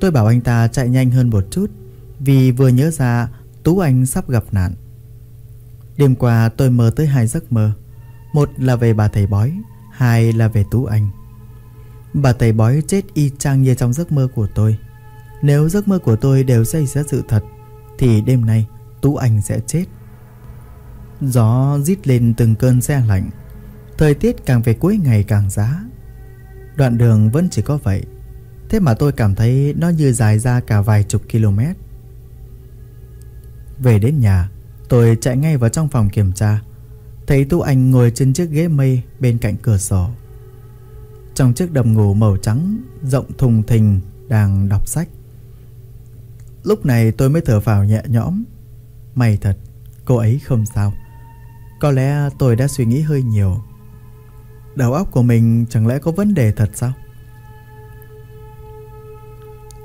Tôi bảo anh ta chạy nhanh hơn một chút, Vì vừa nhớ ra Tú Anh sắp gặp nạn. Đêm qua tôi mơ tới hai giấc mơ. Một là về bà thầy bói, Hai là về Tú Anh. Bà thầy bói chết y chang như trong giấc mơ của tôi. Nếu giấc mơ của tôi đều xảy ra sự thật, Thì đêm nay Tú Anh sẽ chết. Gió rít lên từng cơn xe lạnh. Thời tiết càng về cuối ngày càng giá. Đoạn đường vẫn chỉ có vậy. Thế mà tôi cảm thấy nó như dài ra cả vài chục km. Về đến nhà, Tôi chạy ngay vào trong phòng kiểm tra. Thấy Tu Anh ngồi trên chiếc ghế mây bên cạnh cửa sổ. Trong chiếc đầm ngủ màu trắng, Rộng thùng thình đang đọc sách. Lúc này tôi mới thở phào nhẹ nhõm. May thật, Cô ấy không sao. Có lẽ tôi đã suy nghĩ hơi nhiều. Đầu óc của mình chẳng lẽ có vấn đề thật sao?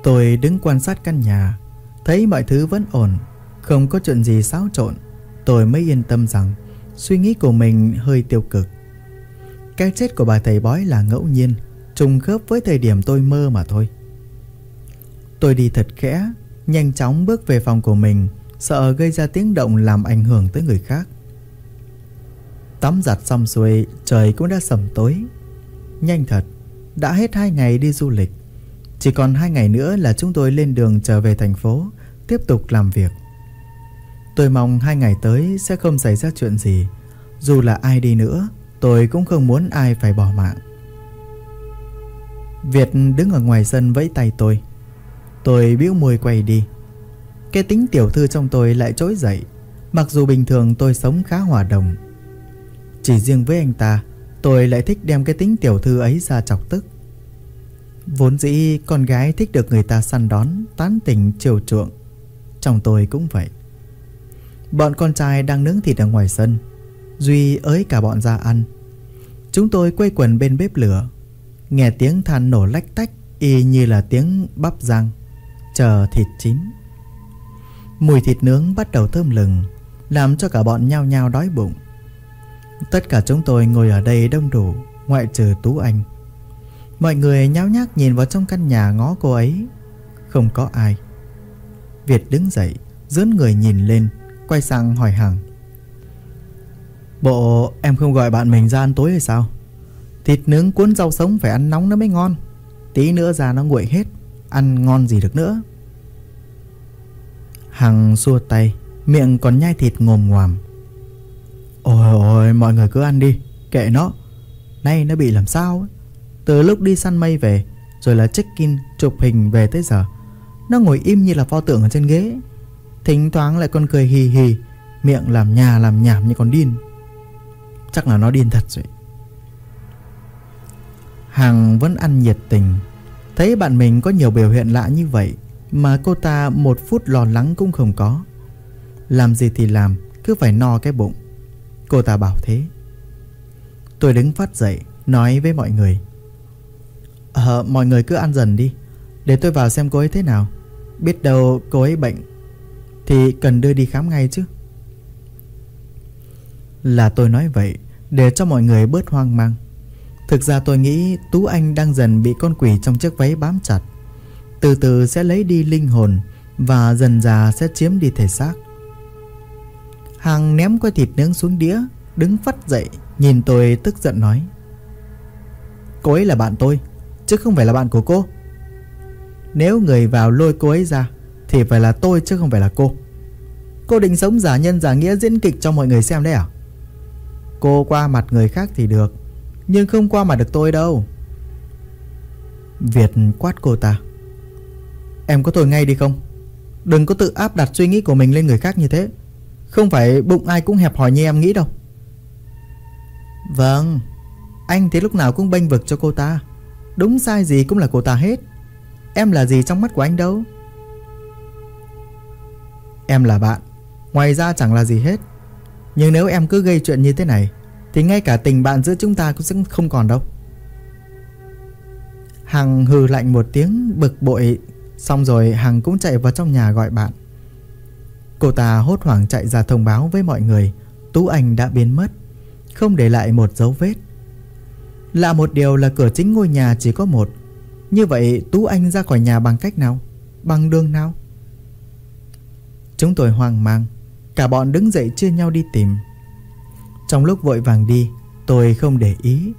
Tôi đứng quan sát căn nhà, Thấy mọi thứ vẫn ổn, Không có chuyện gì xáo trộn. Tôi mới yên tâm rằng Suy nghĩ của mình hơi tiêu cực. Cái chết của bà thầy bói là ngẫu nhiên, Trùng khớp với thời điểm tôi mơ mà thôi. Tôi đi thật khẽ, Nhanh chóng bước về phòng của mình. Sợ gây ra tiếng động làm ảnh hưởng tới người khác. Tắm giặt xong xuôi, Trời cũng đã sầm tối. Nhanh thật, Đã hết hai ngày đi du lịch. Chỉ còn hai ngày nữa là chúng tôi lên đường trở về thành phố, Tiếp tục làm việc. Tôi mong hai ngày tới sẽ không xảy ra chuyện gì. Dù là ai đi nữa, Tôi cũng không muốn ai phải bỏ mạng. Việt đứng ở ngoài sân vẫy tay tôi. Tôi bĩu môi quay đi. Cái tính tiểu thư trong tôi lại trỗi dậy. Mặc dù bình thường tôi sống khá hòa đồng. Chỉ riêng với anh ta, Tôi lại thích đem cái tính tiểu thư ấy ra chọc tức. Vốn dĩ con gái thích được người ta săn đón, Tán tỉnh, chiều chuộng. Chồng tôi cũng vậy. Bọn con trai đang nướng thịt ở ngoài sân, Duy ới cả bọn ra ăn. Chúng tôi quây quần bên bếp lửa, Nghe tiếng than nổ lách tách, Y như là tiếng bắp rang, Chờ thịt chín. Mùi thịt nướng bắt đầu thơm lừng, Làm cho cả bọn nhao nhao đói bụng. Tất cả chúng tôi ngồi ở đây đông đủ, Ngoại trừ Tú Anh. Mọi người nháo nhác nhìn vào trong căn nhà ngó cô ấy. Không có ai. Việt đứng dậy, Dướn người nhìn lên, Quay sang hỏi Hằng Bộ, em không gọi bạn mình ra ăn tối hay sao? Thịt nướng cuốn rau sống phải ăn nóng nó mới ngon. Tí nữa ra nó nguội hết, Ăn ngon gì được nữa. Hằng xua tay, Miệng còn nhai thịt ngồm ngoàm. Ôi ôi, mọi người cứ ăn đi, Kệ nó. Nay nó bị làm sao ấy từ lúc đi săn mây về, Rồi là check-in chụp hình về tới giờ, Nó ngồi im như là pho tượng ở trên ghế. Thỉnh thoảng lại còn cười hì hì, Miệng làm nhà làm nhảm như con điên. Chắc là nó điên thật rồi. Hằng vẫn ăn nhiệt tình. Thấy bạn mình có nhiều biểu hiện lạ như vậy mà cô ta một phút lo lắng cũng không có. Làm gì thì làm, Cứ phải no cái bụng. Cô ta bảo thế. Tôi đứng phát dậy, Nói với mọi người. Ờ mọi người cứ ăn dần đi, Để tôi vào xem cô ấy thế nào. Biết đâu cô ấy bệnh, Thì cần đưa đi khám ngay chứ. Là tôi nói vậy, Để cho mọi người bớt hoang mang. Thực ra tôi nghĩ Tú Anh đang dần bị con quỷ trong chiếc váy bám chặt. Từ từ sẽ lấy đi linh hồn Và dần già sẽ chiếm đi thể xác. Hằng ném que thịt nướng xuống đĩa, Đứng phát dậy, Nhìn tôi tức giận nói, Cô ấy là bạn tôi, Chứ không phải là bạn của cô. Nếu người vào lôi cô ấy ra, Thì phải là tôi chứ không phải là cô. Cô định sống giả nhân giả nghĩa diễn kịch cho mọi người xem đấy à? Cô qua mặt người khác thì được, Nhưng không qua mặt được tôi đâu. Việt quát cô ta Em có thôi ngay đi không? Đừng có tự áp đặt suy nghĩ của mình lên người khác như thế. Không phải bụng ai cũng hẹp hòi như em nghĩ đâu. Vâng Anh thì lúc nào cũng bênh vực cho cô ta. Đúng sai gì cũng là cô ta hết. Em là gì trong mắt của anh đâu? Em là bạn, Ngoài ra chẳng là gì hết. Nhưng nếu em cứ gây chuyện như thế này, Thì ngay cả tình bạn giữa chúng ta cũng sẽ không còn đâu. Hằng hừ lạnh một tiếng, bực bội Xong rồi Hằng cũng chạy vào trong nhà gọi bạn. Cô ta hốt hoảng chạy ra thông báo với mọi người. Tú Anh đã biến mất. Không để lại một dấu vết. Lạ một điều là cửa chính ngôi nhà chỉ có một. Như vậy Tú Anh ra khỏi nhà bằng cách nào? Bằng đường nào? Chúng tôi hoang mang. Cả bọn đứng dậy chia nhau đi tìm. Trong lúc vội vàng đi, Tôi không để ý.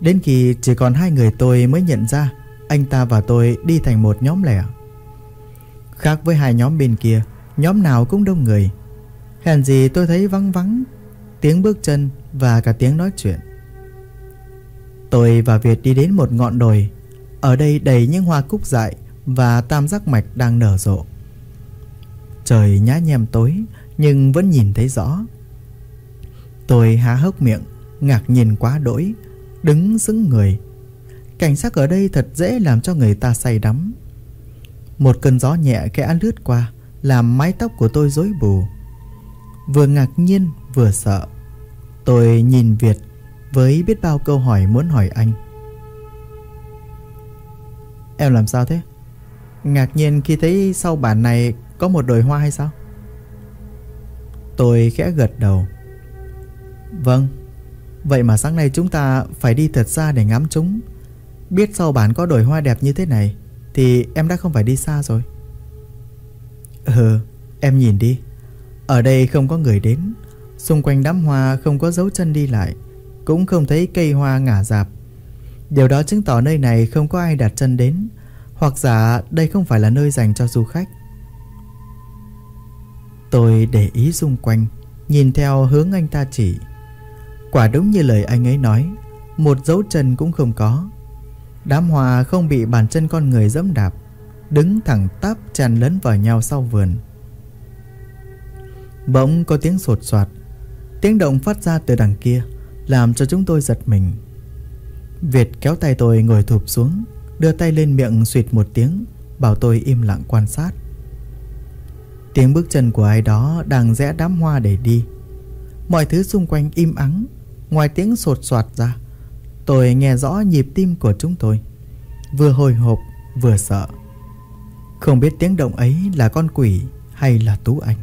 Đến khi chỉ còn hai người tôi mới nhận ra, Anh ta và tôi đi thành một nhóm lẻ. Khác với hai nhóm bên kia, Nhóm nào cũng đông người. Hèn gì tôi thấy vắng vắng, Tiếng bước chân và cả tiếng nói chuyện. Tôi và Việt đi đến một ngọn đồi, Ở đây đầy những hoa cúc dại Và tam giác mạch đang nở rộ. Trời nhá nhem tối, Nhưng vẫn nhìn thấy rõ. Tôi há hốc miệng, Ngạc nhìn quá đỗi, Đứng sững người. Cảnh sắc ở đây thật dễ làm cho người ta say đắm. Một cơn gió nhẹ khẽ lướt qua, Làm mái tóc của tôi rối bù. Vừa ngạc nhiên, vừa sợ. Tôi nhìn Việt với biết bao câu hỏi muốn hỏi anh. Em làm sao thế? Ngạc nhiên khi thấy sau bản này có một đồi hoa hay sao? Tôi khẽ gật đầu. Vâng Vậy mà sáng nay chúng ta phải đi thật xa để ngắm chúng. Biết sau bản có đồi hoa đẹp như thế này thì em đã không phải đi xa rồi Ừ Em nhìn đi Ở đây không có người đến Xung quanh đám hoa không có dấu chân đi lại cũng không thấy cây hoa ngả dạp. Điều đó chứng tỏ nơi này không có ai đặt chân đến, hoặc giả đây không phải là nơi dành cho du khách. Tôi để ý xung quanh, nhìn theo hướng anh ta chỉ. Quả đúng như lời anh ấy nói, một dấu chân cũng không có. Đám hoa không bị bàn chân con người dẫm đạp, đứng thẳng tắp tràn lấn vào nhau sau vườn. Bỗng có tiếng sột soạt, tiếng động phát ra từ đằng kia làm cho chúng tôi giật mình. Việt kéo tay tôi ngồi thụp xuống, đưa tay lên miệng suyệt một tiếng, bảo tôi im lặng quan sát. Tiếng bước chân của ai đó đang rẽ đám hoa để đi. Mọi thứ xung quanh im ắng, ngoài tiếng sột soạt ra, tôi nghe rõ nhịp tim của chúng tôi, vừa hồi hộp vừa sợ. Không biết tiếng động ấy là con quỷ hay là Tú Anh.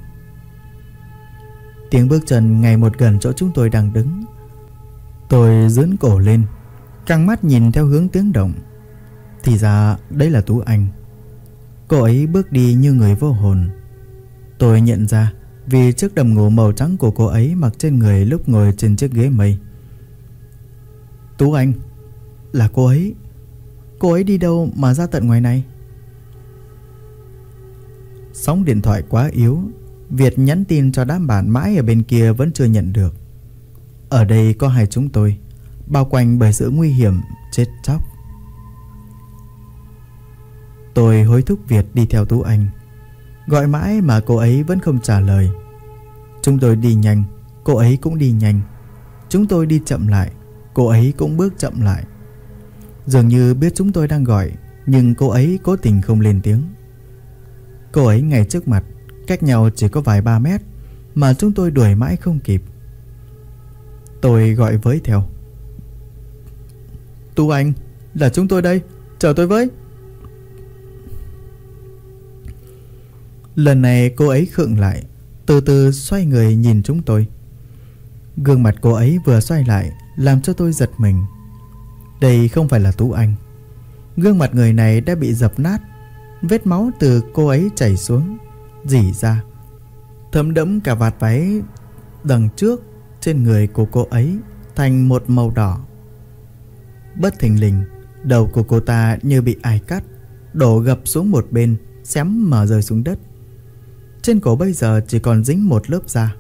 Tiếng bước chân ngày một gần chỗ chúng tôi đang đứng. Tôi dướn cổ lên Căng mắt nhìn theo hướng tiếng động. Thì ra đấy là Tú Anh. Cô ấy bước đi như người vô hồn. Tôi nhận ra Vì chiếc đầm ngủ màu trắng của cô ấy Mặc trên người lúc ngồi trên chiếc ghế mây. Tú Anh, Là cô ấy. Cô ấy đi đâu mà ra tận ngoài này? Sóng điện thoại quá yếu, Việt nhắn tin cho đám bạn mãi ở bên kia vẫn chưa nhận được. Ở đây có hai chúng tôi, Bao quanh bởi sự nguy hiểm, Chết chóc. Tôi hối thúc Việt đi theo Tú Anh. Gọi mãi mà cô ấy vẫn không trả lời. Chúng tôi đi nhanh, Cô ấy cũng đi nhanh. Chúng tôi đi chậm lại. Cô ấy cũng bước chậm lại. Dường như biết chúng tôi đang gọi, Nhưng cô ấy cố tình không lên tiếng. Cô ấy ngay trước mặt, Cách nhau chỉ có vài ba mét, Mà chúng tôi đuổi mãi không kịp. Tôi gọi với theo. Tu Anh, Là chúng tôi đây, Chờ tôi với. Lần này cô ấy khựng lại, Từ từ xoay người nhìn chúng tôi. Gương mặt cô ấy vừa xoay lại làm cho tôi giật mình. Đây không phải là Tú Anh. Gương mặt người này đã bị dập nát, Vết máu từ cô ấy chảy xuống Dỉ ra. Thấm đẫm cả vạt váy Đằng trước trên người của cô ấy Thành một màu đỏ. Bất thình lình, Đầu của cô ta như bị ai cắt, Đổ gập xuống một bên, Xém mà rơi xuống đất. Trên cổ bây giờ chỉ còn dính một lớp da.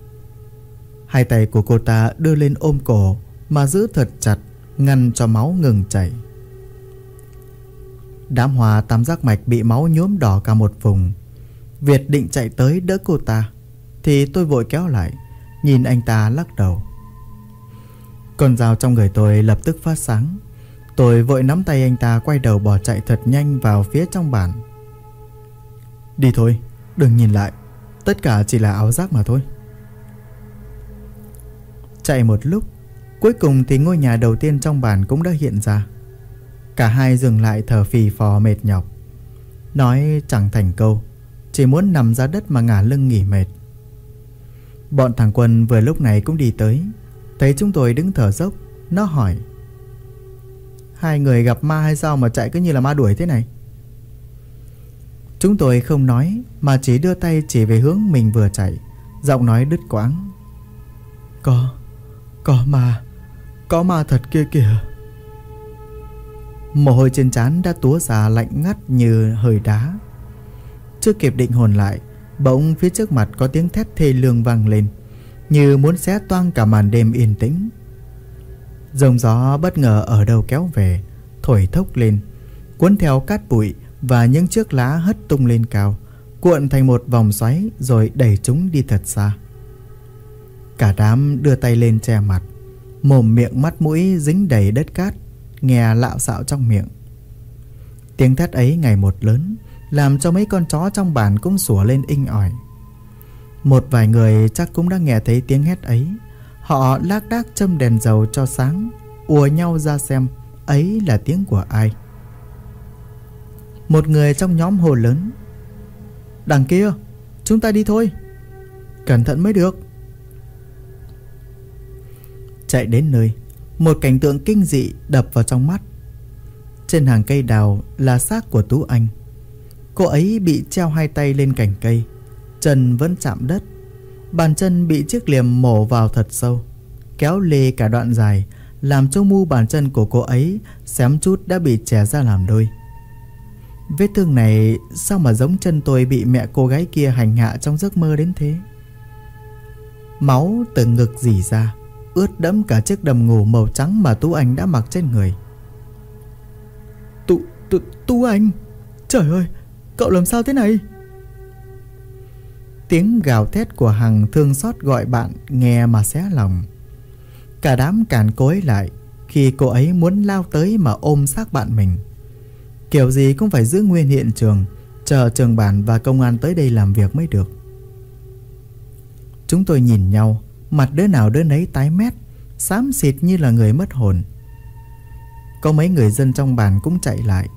Hai tay của cô ta đưa lên ôm cổ mà giữ thật chặt Ngăn cho máu ngừng chảy. Đám hòa tam giác mạch bị máu nhuốm đỏ cả một vùng. Việt định chạy tới đỡ cô ta Thì tôi vội kéo lại Nhìn anh ta lắc đầu. Con dao trong người tôi lập tức phát sáng. Tôi vội nắm tay anh ta quay đầu bỏ chạy thật nhanh vào phía trong bản Đi thôi, đừng nhìn lại Tất cả chỉ là áo giác mà thôi. Chạy một lúc Cuối cùng thì ngôi nhà đầu tiên trong bản cũng đã hiện ra. Cả hai dừng lại thở phì phò mệt nhọc. Nói chẳng thành câu, Chỉ muốn nằm ra đất mà ngả lưng nghỉ mệt. Bọn thằng quân vừa lúc này cũng đi tới, Thấy chúng tôi đứng thở dốc, Nó hỏi, Hai người gặp ma hay sao mà chạy cứ như là ma đuổi thế này? Chúng tôi không nói Mà chỉ đưa tay chỉ về hướng mình vừa chạy, Giọng nói đứt quãng, Có Có ma. Có ma thật kia kìa. Mồ hôi trên trán đã túa ra lạnh ngắt như hơi đá. Chưa kịp định hồn lại, Bỗng phía trước mặt có tiếng thét thê lương vang lên, Như muốn xé toang cả màn đêm yên tĩnh. Dòng gió bất ngờ ở đâu kéo về, Thổi thốc lên, Cuốn theo cát bụi Và những chiếc lá hất tung lên cao, Cuộn thành một vòng xoáy Rồi đẩy chúng đi thật xa. Cả đám đưa tay lên che mặt. Mồm miệng mắt mũi dính đầy đất cát, Nghe lạo xạo trong miệng. Tiếng thét ấy ngày một lớn, Làm cho mấy con chó trong bản cũng sủa lên inh ỏi. Một vài người chắc cũng đã nghe thấy tiếng hét ấy. Họ lác đác châm đèn dầu cho sáng, ùa nhau ra xem Ấy là tiếng của ai. Một người trong nhóm hồ lớn, Đằng kia, Chúng ta đi thôi. Cẩn thận mới được. Chạy đến nơi, Một cảnh tượng kinh dị đập vào trong mắt. Trên hàng cây đào là xác của Tú Anh. Cô ấy bị treo hai tay lên cành cây, Chân vẫn chạm đất. Bàn chân bị chiếc liềm mổ vào thật sâu, Kéo lê cả đoạn dài, Làm cho mu bàn chân của cô ấy Xém chút đã bị chẻ ra làm đôi. Vết thương này Sao mà giống chân tôi bị mẹ cô gái kia hành hạ trong giấc mơ đến thế? Máu từ ngực dì ra. Ướt đẫm cả chiếc đầm ngủ màu trắng Mà Tú Anh đã mặc trên người Tú, Tú, Tú Anh Trời ơi Cậu làm sao thế này Tiếng gào thét của Hằng thương xót gọi bạn nghe mà xé lòng. Cả đám càn cối lại khi cô ấy muốn lao tới mà ôm xác bạn mình. Kiểu gì cũng phải giữ nguyên hiện trường, chờ trường bản và công an tới đây làm việc mới được. Chúng tôi nhìn nhau, mặt đứa nào đứa nấy tái mét, xám xịt như là người mất hồn. Có mấy người dân trong bàn cũng chạy lại.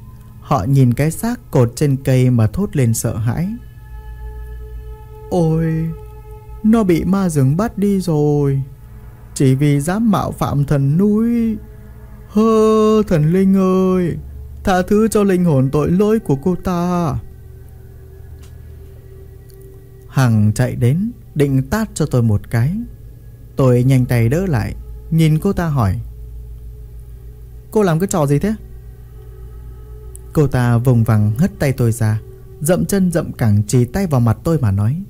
Họ nhìn cái xác cột trên cây mà thốt lên sợ hãi. Ôi Nó bị ma rừng bắt đi rồi Chỉ vì dám mạo phạm thần núi Hơ thần linh ơi Tha thứ cho linh hồn tội lỗi của cô ta Hằng chạy đến Định tát cho tôi một cái Tôi nhanh tay đỡ lại, Nhìn cô ta hỏi. Cô làm cái trò gì thế? Cô ta vùng vằng hất tay tôi ra, Dậm chân dậm cẳng chỉ tay vào mặt tôi mà nói.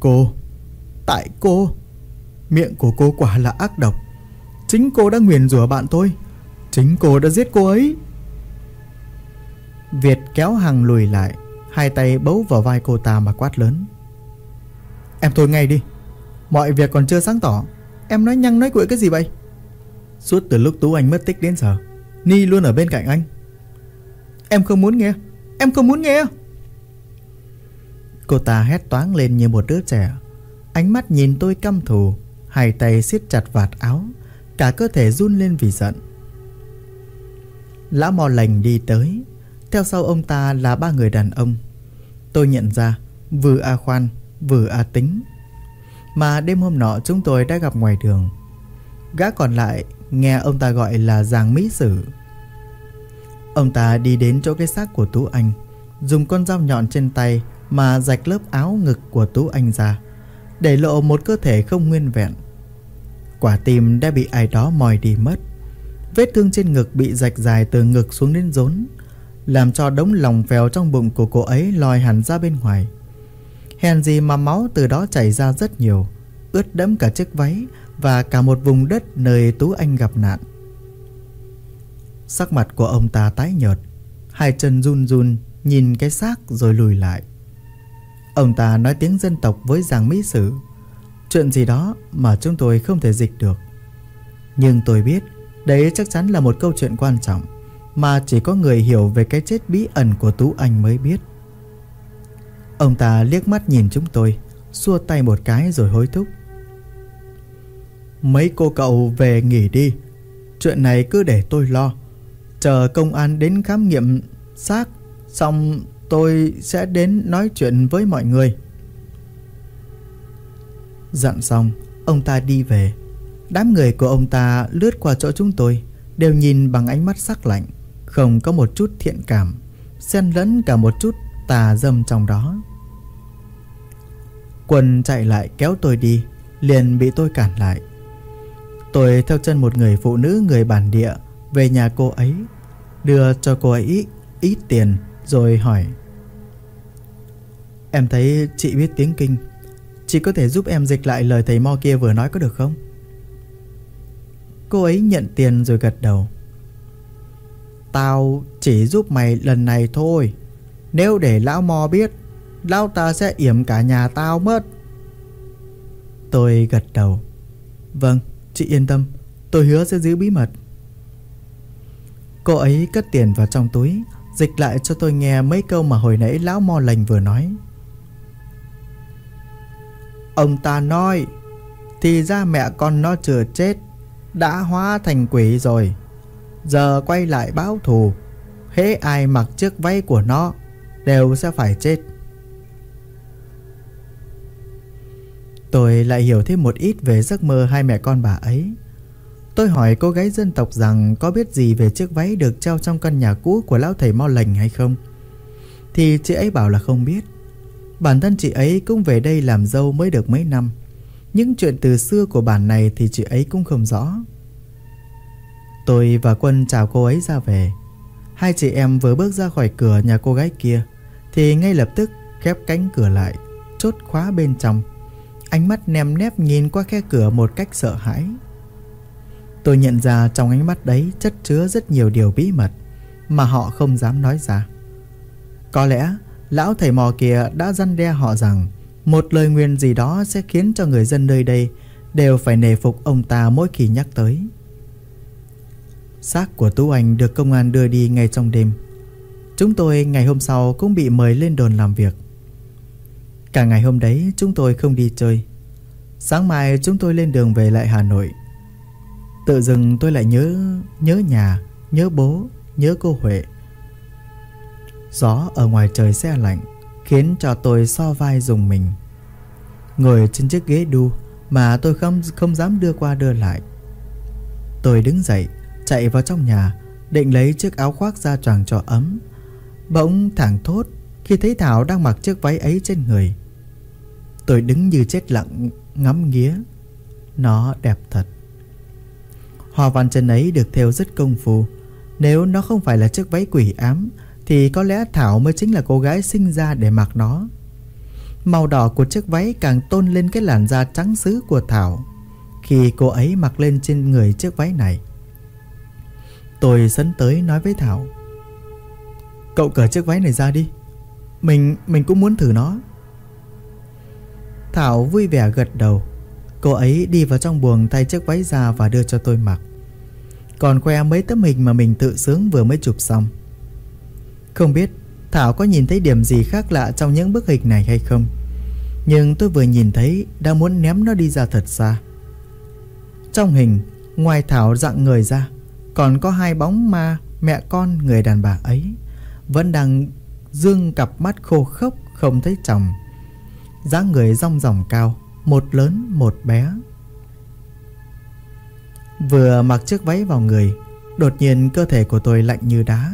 Cô, Tại cô, Miệng của cô quả là ác độc. Chính cô đã nguyền rủa bạn tôi, Chính cô đã giết cô ấy. Việt kéo Hằng lùi lại, Hai tay bấu vào vai cô ta mà quát lớn. Em thôi ngay đi Mọi việc còn chưa sáng tỏ. Em nói nhăng nói quậy cái gì vậy? Suốt từ lúc Tú Anh mất tích đến giờ Ni luôn ở bên cạnh anh. Em không muốn nghe. Em không muốn nghe. Cô ta hét toáng lên như một đứa trẻ. Ánh mắt nhìn tôi căm thù Hai tay siết chặt vạt áo Cả cơ thể run lên vì giận. Lão mò lành đi tới. Theo sau ông ta là ba người đàn ông. Tôi nhận ra Vừa A Khoan Vừa A Tính mà đêm hôm nọ chúng tôi đã gặp ngoài đường. Gã còn lại Nghe ông ta gọi là Giàng Mỹ Sử. Ông ta đi đến chỗ cái xác của Tú Anh, Dùng con dao nhọn trên tay Mà rạch lớp áo ngực của Tú Anh ra, Để lộ một cơ thể không nguyên vẹn. Quả tim đã bị ai đó mòi đi mất. Vết thương trên ngực bị rạch dài từ ngực xuống đến rốn, Làm cho đống lòng phèo trong bụng của cô ấy lòi hẳn ra bên ngoài. Hèn gì mà máu từ đó chảy ra rất nhiều, Ướt đẫm cả chiếc váy Và cả một vùng đất nơi Tú Anh gặp nạn. Sắc mặt của ông ta tái nhợt, Hai chân run run Nhìn cái xác rồi lùi lại. Ông ta nói tiếng dân tộc với Giang Mỹ Sử, Chuyện gì đó mà chúng tôi không thể dịch được. Nhưng tôi biết, Đấy chắc chắn là một câu chuyện quan trọng Mà chỉ có người hiểu về cái chết bí ẩn của Tú Anh mới biết. Ông ta liếc mắt nhìn chúng tôi, Xua tay một cái rồi hối thúc. Mấy cô cậu về nghỉ đi, Chuyện này cứ để tôi lo. Chờ công an đến khám nghiệm xác, Xong tôi sẽ đến nói chuyện với mọi người. Dặn xong, Ông ta đi về. Đám người của ông ta lướt qua chỗ chúng tôi, Đều nhìn bằng ánh mắt sắc lạnh, Không có một chút thiện cảm, Xen lẫn cả một chút tà dâm trong đó. Quân chạy lại kéo tôi đi Liền bị tôi cản lại. Tôi theo chân một người phụ nữ người bản địa Về nhà cô ấy Đưa cho cô ấy ít, ít tiền Rồi hỏi. Em thấy chị biết tiếng kinh Chị có thể giúp em dịch lại lời thầy Mo kia vừa nói có được không? Cô ấy nhận tiền rồi gật đầu. Tao chỉ giúp mày lần này thôi. Nếu để lão mò biết Lão ta sẽ yểm cả nhà tao mất. Tôi gật đầu. Vâng, chị yên tâm. Tôi hứa sẽ giữ bí mật. Cô ấy cất tiền vào trong túi Dịch lại cho tôi nghe mấy câu mà hồi nãy lão mò lành vừa nói. Ông ta nói Thì ra mẹ con nó chưa chết Đã hóa thành quỷ rồi. Giờ quay lại báo thù Hễ ai mặc chiếc váy của nó Đều sẽ phải chết Tôi lại hiểu thêm một ít về giấc mơ hai mẹ con bà ấy Tôi hỏi cô gái dân tộc rằng có biết gì về chiếc váy được treo trong căn nhà cũ của lão thầy Mo Lành hay không? Thì chị ấy bảo là không biết. Bản thân chị ấy cũng về đây làm dâu mới được mấy năm. Những chuyện từ xưa của bản này thì chị ấy cũng không rõ. Tôi và Quân chào cô ấy ra về. Hai chị em vừa bước ra khỏi cửa nhà cô gái kia thì ngay lập tức khép cánh cửa lại, chốt khóa bên trong. Ánh mắt nem nép nhìn qua khe cửa một cách sợ hãi. Tôi nhận ra trong ánh mắt đấy chất chứa rất nhiều điều bí mật mà họ không dám nói ra. Có lẽ lão thầy mò kia đã răn đe họ rằng một lời nguyền gì đó sẽ khiến cho người dân nơi đây đều phải nề phục ông ta mỗi khi nhắc tới. Xác của Tú Anh được công an đưa đi ngay trong đêm. Chúng tôi ngày hôm sau cũng bị mời lên đồn làm việc. Cả ngày hôm đấy, chúng tôi không đi chơi. Sáng mai, chúng tôi lên đường về lại Hà Nội. Tự dưng tôi lại nhớ Nhớ nhà, Nhớ bố, Nhớ cô Huệ Gió ở ngoài trời xe lạnh, Khiến cho tôi so vai dùng mình Ngồi trên chiếc ghế đu Mà tôi không không dám đưa qua đưa lại Tôi đứng dậy Chạy vào trong nhà, Định lấy chiếc áo khoác ra choàng cho ấm. Bỗng thẳng thốt, Khi thấy Thảo đang mặc chiếc váy ấy trên người, Tôi đứng như chết lặng, ngắm nghía. Nó đẹp thật. Hoa văn trên ấy được thêu rất công phu. Nếu nó không phải là chiếc váy quỷ ám, Thì có lẽ Thảo mới chính là cô gái sinh ra để mặc nó. Màu đỏ của chiếc váy càng tôn lên cái làn da trắng xứ của Thảo. Khi cô ấy mặc lên trên người chiếc váy này Tôi dẫn tới nói với Thảo. Cậu cởi chiếc váy này ra đi. Mình mình cũng muốn thử nó. Thảo vui vẻ gật đầu. Cô ấy đi vào trong buồng thay chiếc váy ra và đưa cho tôi mặc. Còn khoe mấy tấm hình mà mình tự sướng vừa mới chụp xong. Không biết Thảo có nhìn thấy điểm gì khác lạ trong những bức hình này hay không. Nhưng tôi vừa nhìn thấy Đã muốn ném nó đi ra thật xa. Trong hình, Ngoài Thảo dạng người ra còn có hai bóng ma Mẹ con người đàn bà ấy Vẫn đang dương cặp mắt khô khốc Không thấy chồng. Dáng người rong ròng cao, Một lớn, một bé. Vừa mặc chiếc váy vào người, Đột nhiên cơ thể của tôi lạnh như đá,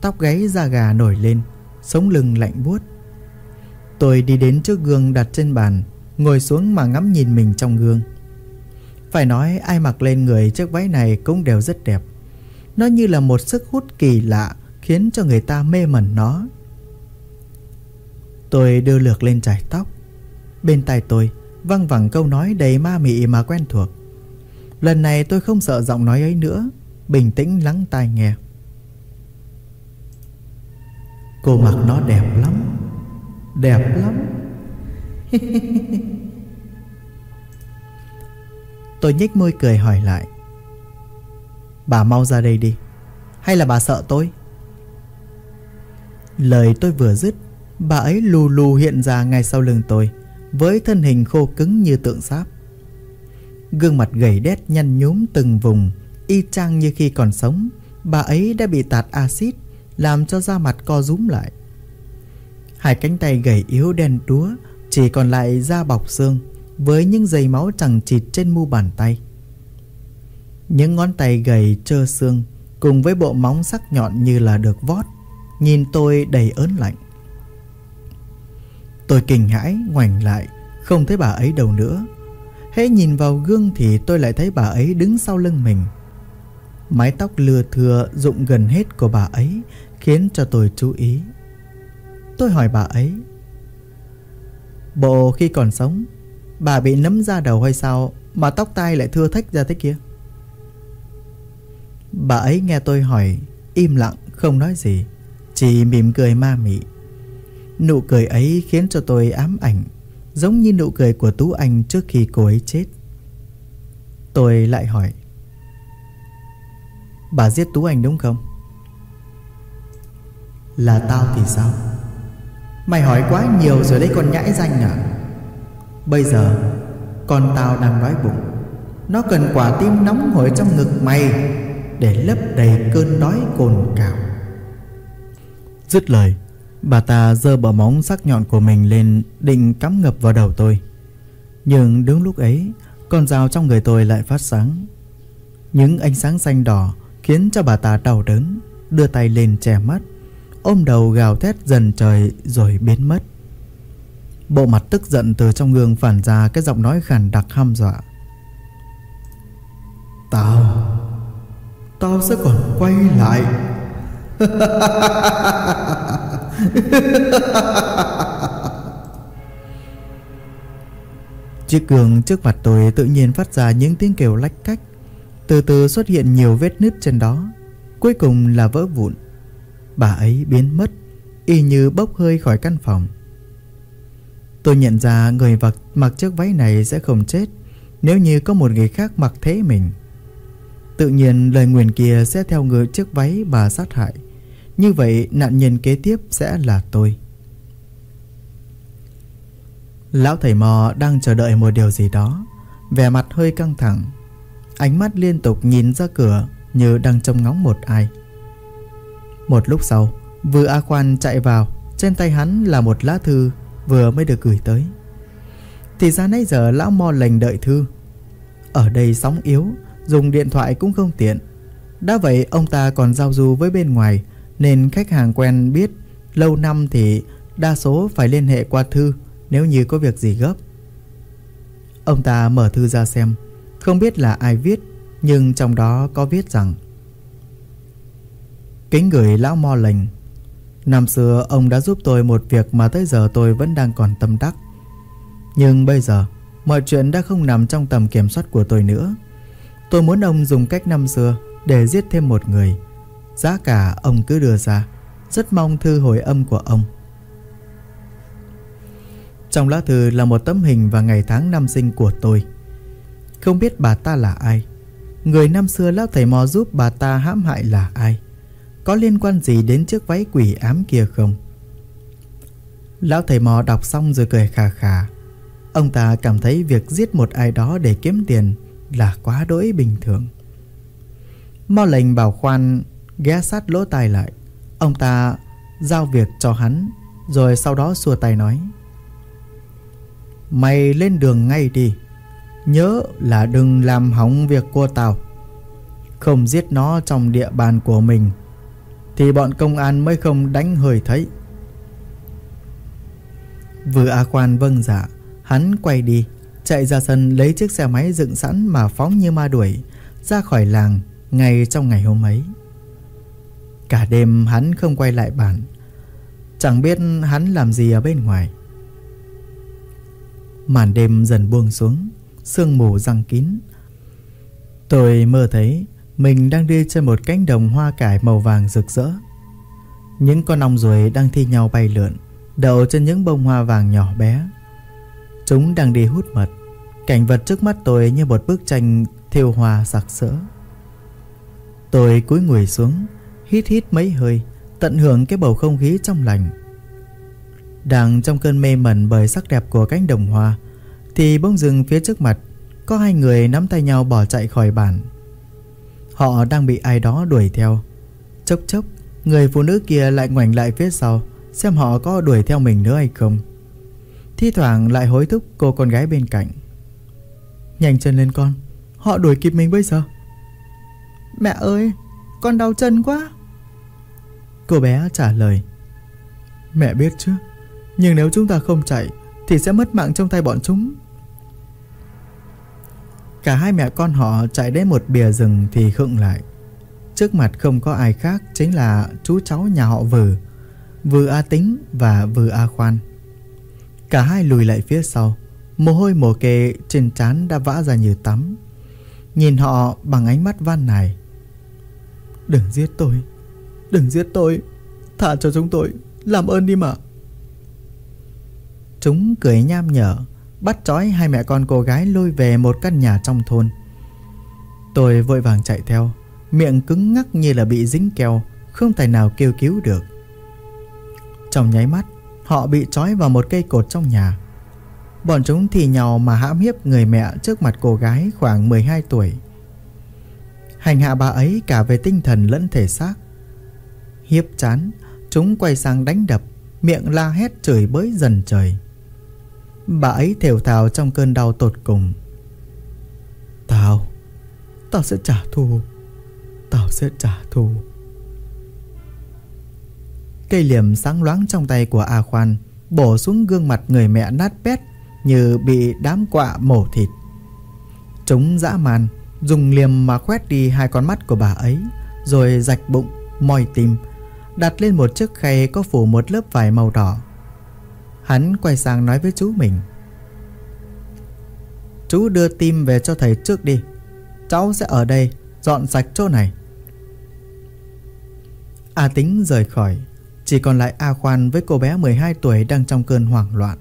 Tóc gáy da gà nổi lên, Sống lưng lạnh buốt. Tôi đi đến trước gương đặt trên bàn, Ngồi xuống mà ngắm nhìn mình trong gương. Phải nói ai mặc lên người chiếc váy này cũng đều rất đẹp. Nó như là một sức hút kỳ lạ Khiến cho người ta mê mẩn nó. Tôi đưa lược lên chải tóc. Bên tai tôi văng vẳng câu nói đầy ma mị mà quen thuộc. Lần này tôi không sợ giọng nói ấy nữa, Bình tĩnh lắng tai nghe. Cô mặc nó đẹp lắm. Đẹp lắm. Tôi nhếch môi cười hỏi lại. Bà mau ra đây đi. Hay là bà sợ tôi? Lời tôi vừa dứt, Bà ấy lù lù hiện ra ngay sau lưng tôi, Với thân hình khô cứng như tượng sáp. Gương mặt gầy đét nhăn nhúm từng vùng, Y chang như khi còn sống, Bà ấy đã bị tạt axit, Làm cho da mặt co rúm lại. Hai cánh tay gầy yếu đen đúa, Chỉ còn lại da bọc xương, Với những dây máu chẳng chịt trên mu bàn tay. Những ngón tay gầy trơ xương Cùng với bộ móng sắc nhọn như là được vót, Nhìn tôi đầy ớn lạnh. Tôi kinh hãi, ngoảnh lại, Không thấy bà ấy đâu nữa. Hễ nhìn vào gương thì tôi lại thấy bà ấy đứng sau lưng mình. Mái tóc lừa thưa rụng gần hết của bà ấy, Khiến cho tôi chú ý. Tôi hỏi bà ấy, Bộ khi còn sống, Bà bị nấm da đầu hay sao Mà tóc tai lại thưa thách ra thế kia? Bà ấy nghe tôi hỏi, Im lặng, không nói gì. Chỉ mỉm cười ma mị. Nụ cười ấy khiến cho tôi ám ảnh, Giống như nụ cười của Tú Anh trước khi cô ấy chết. Tôi lại hỏi, Bà giết Tú Anh đúng không? Là tao thì sao? Mày hỏi quá nhiều rồi đấy con nhãi danh à? Bây giờ, Con tao đang đói bụng. Nó cần quả tim nóng hổi trong ngực mày. Để lấp đầy cơn đói cồn cào. Dứt lời Bà ta giơ bờ móng sắc nhọn của mình lên Định cắm ngập vào đầu tôi. Nhưng đúng lúc ấy Con dao trong người tôi lại phát sáng. Những ánh sáng xanh đỏ Khiến cho bà ta đau đớn Đưa tay lên che mắt Ôm đầu gào thét dần trời rồi biến mất. Bộ mặt tức giận từ trong gương phản ra Cái giọng nói khàn đặc hăm dọa. Tao Tao sẽ còn quay lại. Chiếc gương trước mặt tôi tự nhiên phát ra những tiếng kêu lách cách. Từ từ xuất hiện nhiều vết nứt trên đó. Cuối cùng là vỡ vụn. Bà ấy biến mất Y như bốc hơi khỏi căn phòng. Tôi nhận ra người mặc, mặc chiếc váy này sẽ không chết Nếu như có một người khác mặc thế mình. Tự nhiên lời nguyền kia sẽ theo người chiếc váy bà sát hại. Như vậy, nạn nhân kế tiếp sẽ là tôi. Lão thầy mò đang chờ đợi một điều gì đó. Vẻ mặt hơi căng thẳng. Ánh mắt liên tục nhìn ra cửa Như đang trông ngóng một ai. Một lúc sau Vừa A Khoan chạy vào. Trên tay hắn là một lá thư Vừa mới được gửi tới. Thì ra nãy giờ lão mò lành đợi thư. Ở đây sóng yếu Dùng điện thoại cũng không tiện. Đã vậy, ông ta còn giao du với bên ngoài, Nên khách hàng quen biết Lâu năm thì đa số phải liên hệ qua thư Nếu như có việc gì gấp. Ông ta mở thư ra xem, Không biết là ai viết, Nhưng trong đó có viết rằng, Kính gửi lão mo lệnh Năm xưa ông đã giúp tôi một việc mà tới giờ tôi vẫn đang còn tâm đắc. Nhưng bây giờ, Mọi chuyện đã không nằm trong tầm kiểm soát của tôi nữa. Tôi muốn ông dùng cách năm xưa Để giết thêm một người. Giá cả ông cứ đưa ra. Rất mong thư hồi âm của ông. Trong lá thư là một tấm hình và ngày tháng năm sinh của tôi. Không biết bà ta là ai. Người năm xưa lão thầy mò giúp bà ta hãm hại là ai? Có liên quan gì đến chiếc váy quỷ ám kia không? Lão thầy mò đọc xong rồi cười khà khà. Ông ta cảm thấy việc giết một ai đó để kiếm tiền là quá đỗi bình thường. Mo lệnh bảo khoan, ghé sát lỗ tai lại. Ông ta giao việc cho hắn, Rồi sau đó xua tay nói, Mày lên đường ngay đi. Nhớ là đừng làm hỏng việc của tao. Không giết nó trong địa bàn của mình, Thì bọn công an mới không đánh hơi thấy. Vừa A Khoan vâng dạ Hắn quay đi. Chạy ra sân lấy chiếc xe máy dựng sẵn mà phóng như ma đuổi, Ra khỏi làng ngay trong ngày hôm ấy. Cả đêm hắn không quay lại bản Chẳng biết hắn làm gì ở bên ngoài. Màn đêm dần buông xuống, Sương mù răng kín. Tôi mơ thấy Mình đang đi trên một cánh đồng hoa cải màu vàng rực rỡ. Những con ong ruồi đang thi nhau bay lượn, Đậu trên những bông hoa vàng nhỏ bé. Chúng đang đi hút mật. Cảnh vật trước mắt tôi như một bức tranh thiêu hoa sặc sỡ Tôi cúi người xuống, Hít hít mấy hơi, Tận hưởng cái bầu không khí trong lành. Đang trong cơn mê mẩn bởi sắc đẹp của cánh đồng hoa, Thì bỗng dừng phía trước mặt, Có hai người nắm tay nhau bỏ chạy khỏi bản Họ đang bị ai đó đuổi theo. Chốc chốc, Người phụ nữ kia lại ngoảnh lại phía sau, Xem họ có đuổi theo mình nữa hay không. Thi thoảng lại hối thúc cô con gái bên cạnh. Nhanh chân lên con Họ đuổi kịp mình bây giờ. Mẹ ơi Con đau chân quá. Cô bé trả lời. Mẹ biết chứ Nhưng nếu chúng ta không chạy Thì sẽ mất mạng trong tay bọn chúng. Cả hai mẹ con họ chạy đến một bìa rừng thì khựng lại. Trước mặt không có ai khác Chính là chú cháu nhà họ Vừ Vừ A Tính và Vừ A Khoan Cả hai lùi lại phía sau. Mồ hôi mồ kề trên trán đã vã ra như tắm. Nhìn họ bằng ánh mắt van nài. Đừng giết tôi. Đừng giết tôi. Thả cho chúng tôi. Làm ơn đi mà. Chúng cười nham nhở, Bắt trói hai mẹ con cô gái lôi về một căn nhà trong thôn. Tôi vội vàng chạy theo, Miệng cứng ngắc như là bị dính keo, Không tài nào kêu cứu được. Trong nháy mắt Họ bị trói vào một cây cột trong nhà. Bọn chúng thì nhau mà hãm hiếp người mẹ trước mặt cô gái khoảng 12 tuổi. Hành hạ bà ấy cả về tinh thần lẫn thể xác. Hiếp chán, Chúng quay sang đánh đập, Miệng la hét chửi bới dần trời. Bà ấy thều thào trong cơn đau tột cùng. Tao Tao sẽ trả thù, Tao sẽ trả thù. Cây liềm sáng loáng trong tay của A Khoan Bổ xuống gương mặt người mẹ nát bét Như bị đám quạ mổ thịt. Chúng dã man Dùng liềm mà khoét đi hai con mắt của bà ấy Rồi rạch bụng, moi tim Đặt lên một chiếc khay có phủ một lớp vải màu đỏ. Hắn quay sang nói với chú mình Chú đưa tim về cho thầy trước đi Cháu sẽ ở đây Dọn sạch chỗ này. A tính rời khỏi. Chỉ còn lại A khoan với cô bé 12 tuổi Đang trong cơn hoảng loạn.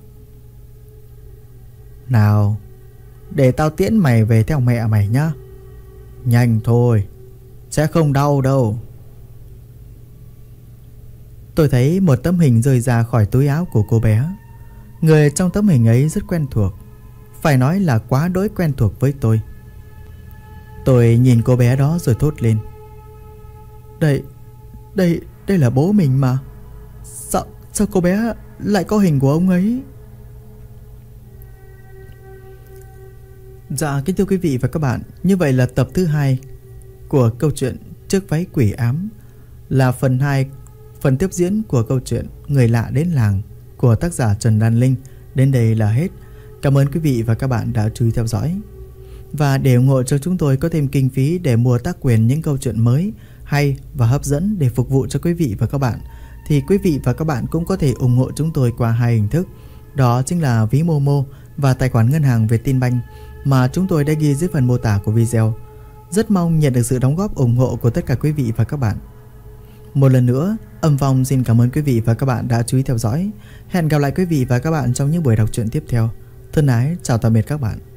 Nào Để tao tiễn mày về theo mẹ mày nhá. Nhanh thôi Sẽ không đau đâu. Tôi thấy một tấm hình rơi ra khỏi túi áo của cô bé. Người trong tấm hình ấy rất quen thuộc. Phải nói là quá đối quen thuộc với tôi. Tôi nhìn cô bé đó rồi thốt lên. Đây, đây, đây là bố mình mà. Sao, cô bé lại có hình của ông ấy? Dạ kính thưa quý vị và các bạn. Như vậy là tập thứ hai Của câu chuyện Trước váy quỷ ám Là phần 2 Phần tiếp diễn của câu chuyện Người lạ đến làng Của tác giả Trần Đan Linh. Đến đây là hết. Cảm ơn quý vị và các bạn đã chú ý theo dõi. Và để ủng hộ cho chúng tôi có thêm kinh phí Để mua tác quyền những câu chuyện mới Hay và hấp dẫn để phục vụ cho quý vị và các bạn thì quý vị và các bạn cũng có thể ủng hộ chúng tôi qua hai hình thức Đó chính là ví Momo và tài khoản ngân hàng Vietinbank mà chúng tôi đã ghi dưới phần mô tả của video. Rất mong nhận được sự đóng góp ủng hộ của tất cả quý vị và các bạn. Một lần nữa, âm vong xin cảm ơn quý vị và các bạn đã chú ý theo dõi. Hẹn gặp lại quý vị và các bạn trong những buổi đọc truyện tiếp theo. Thân ái, chào tạm biệt các bạn.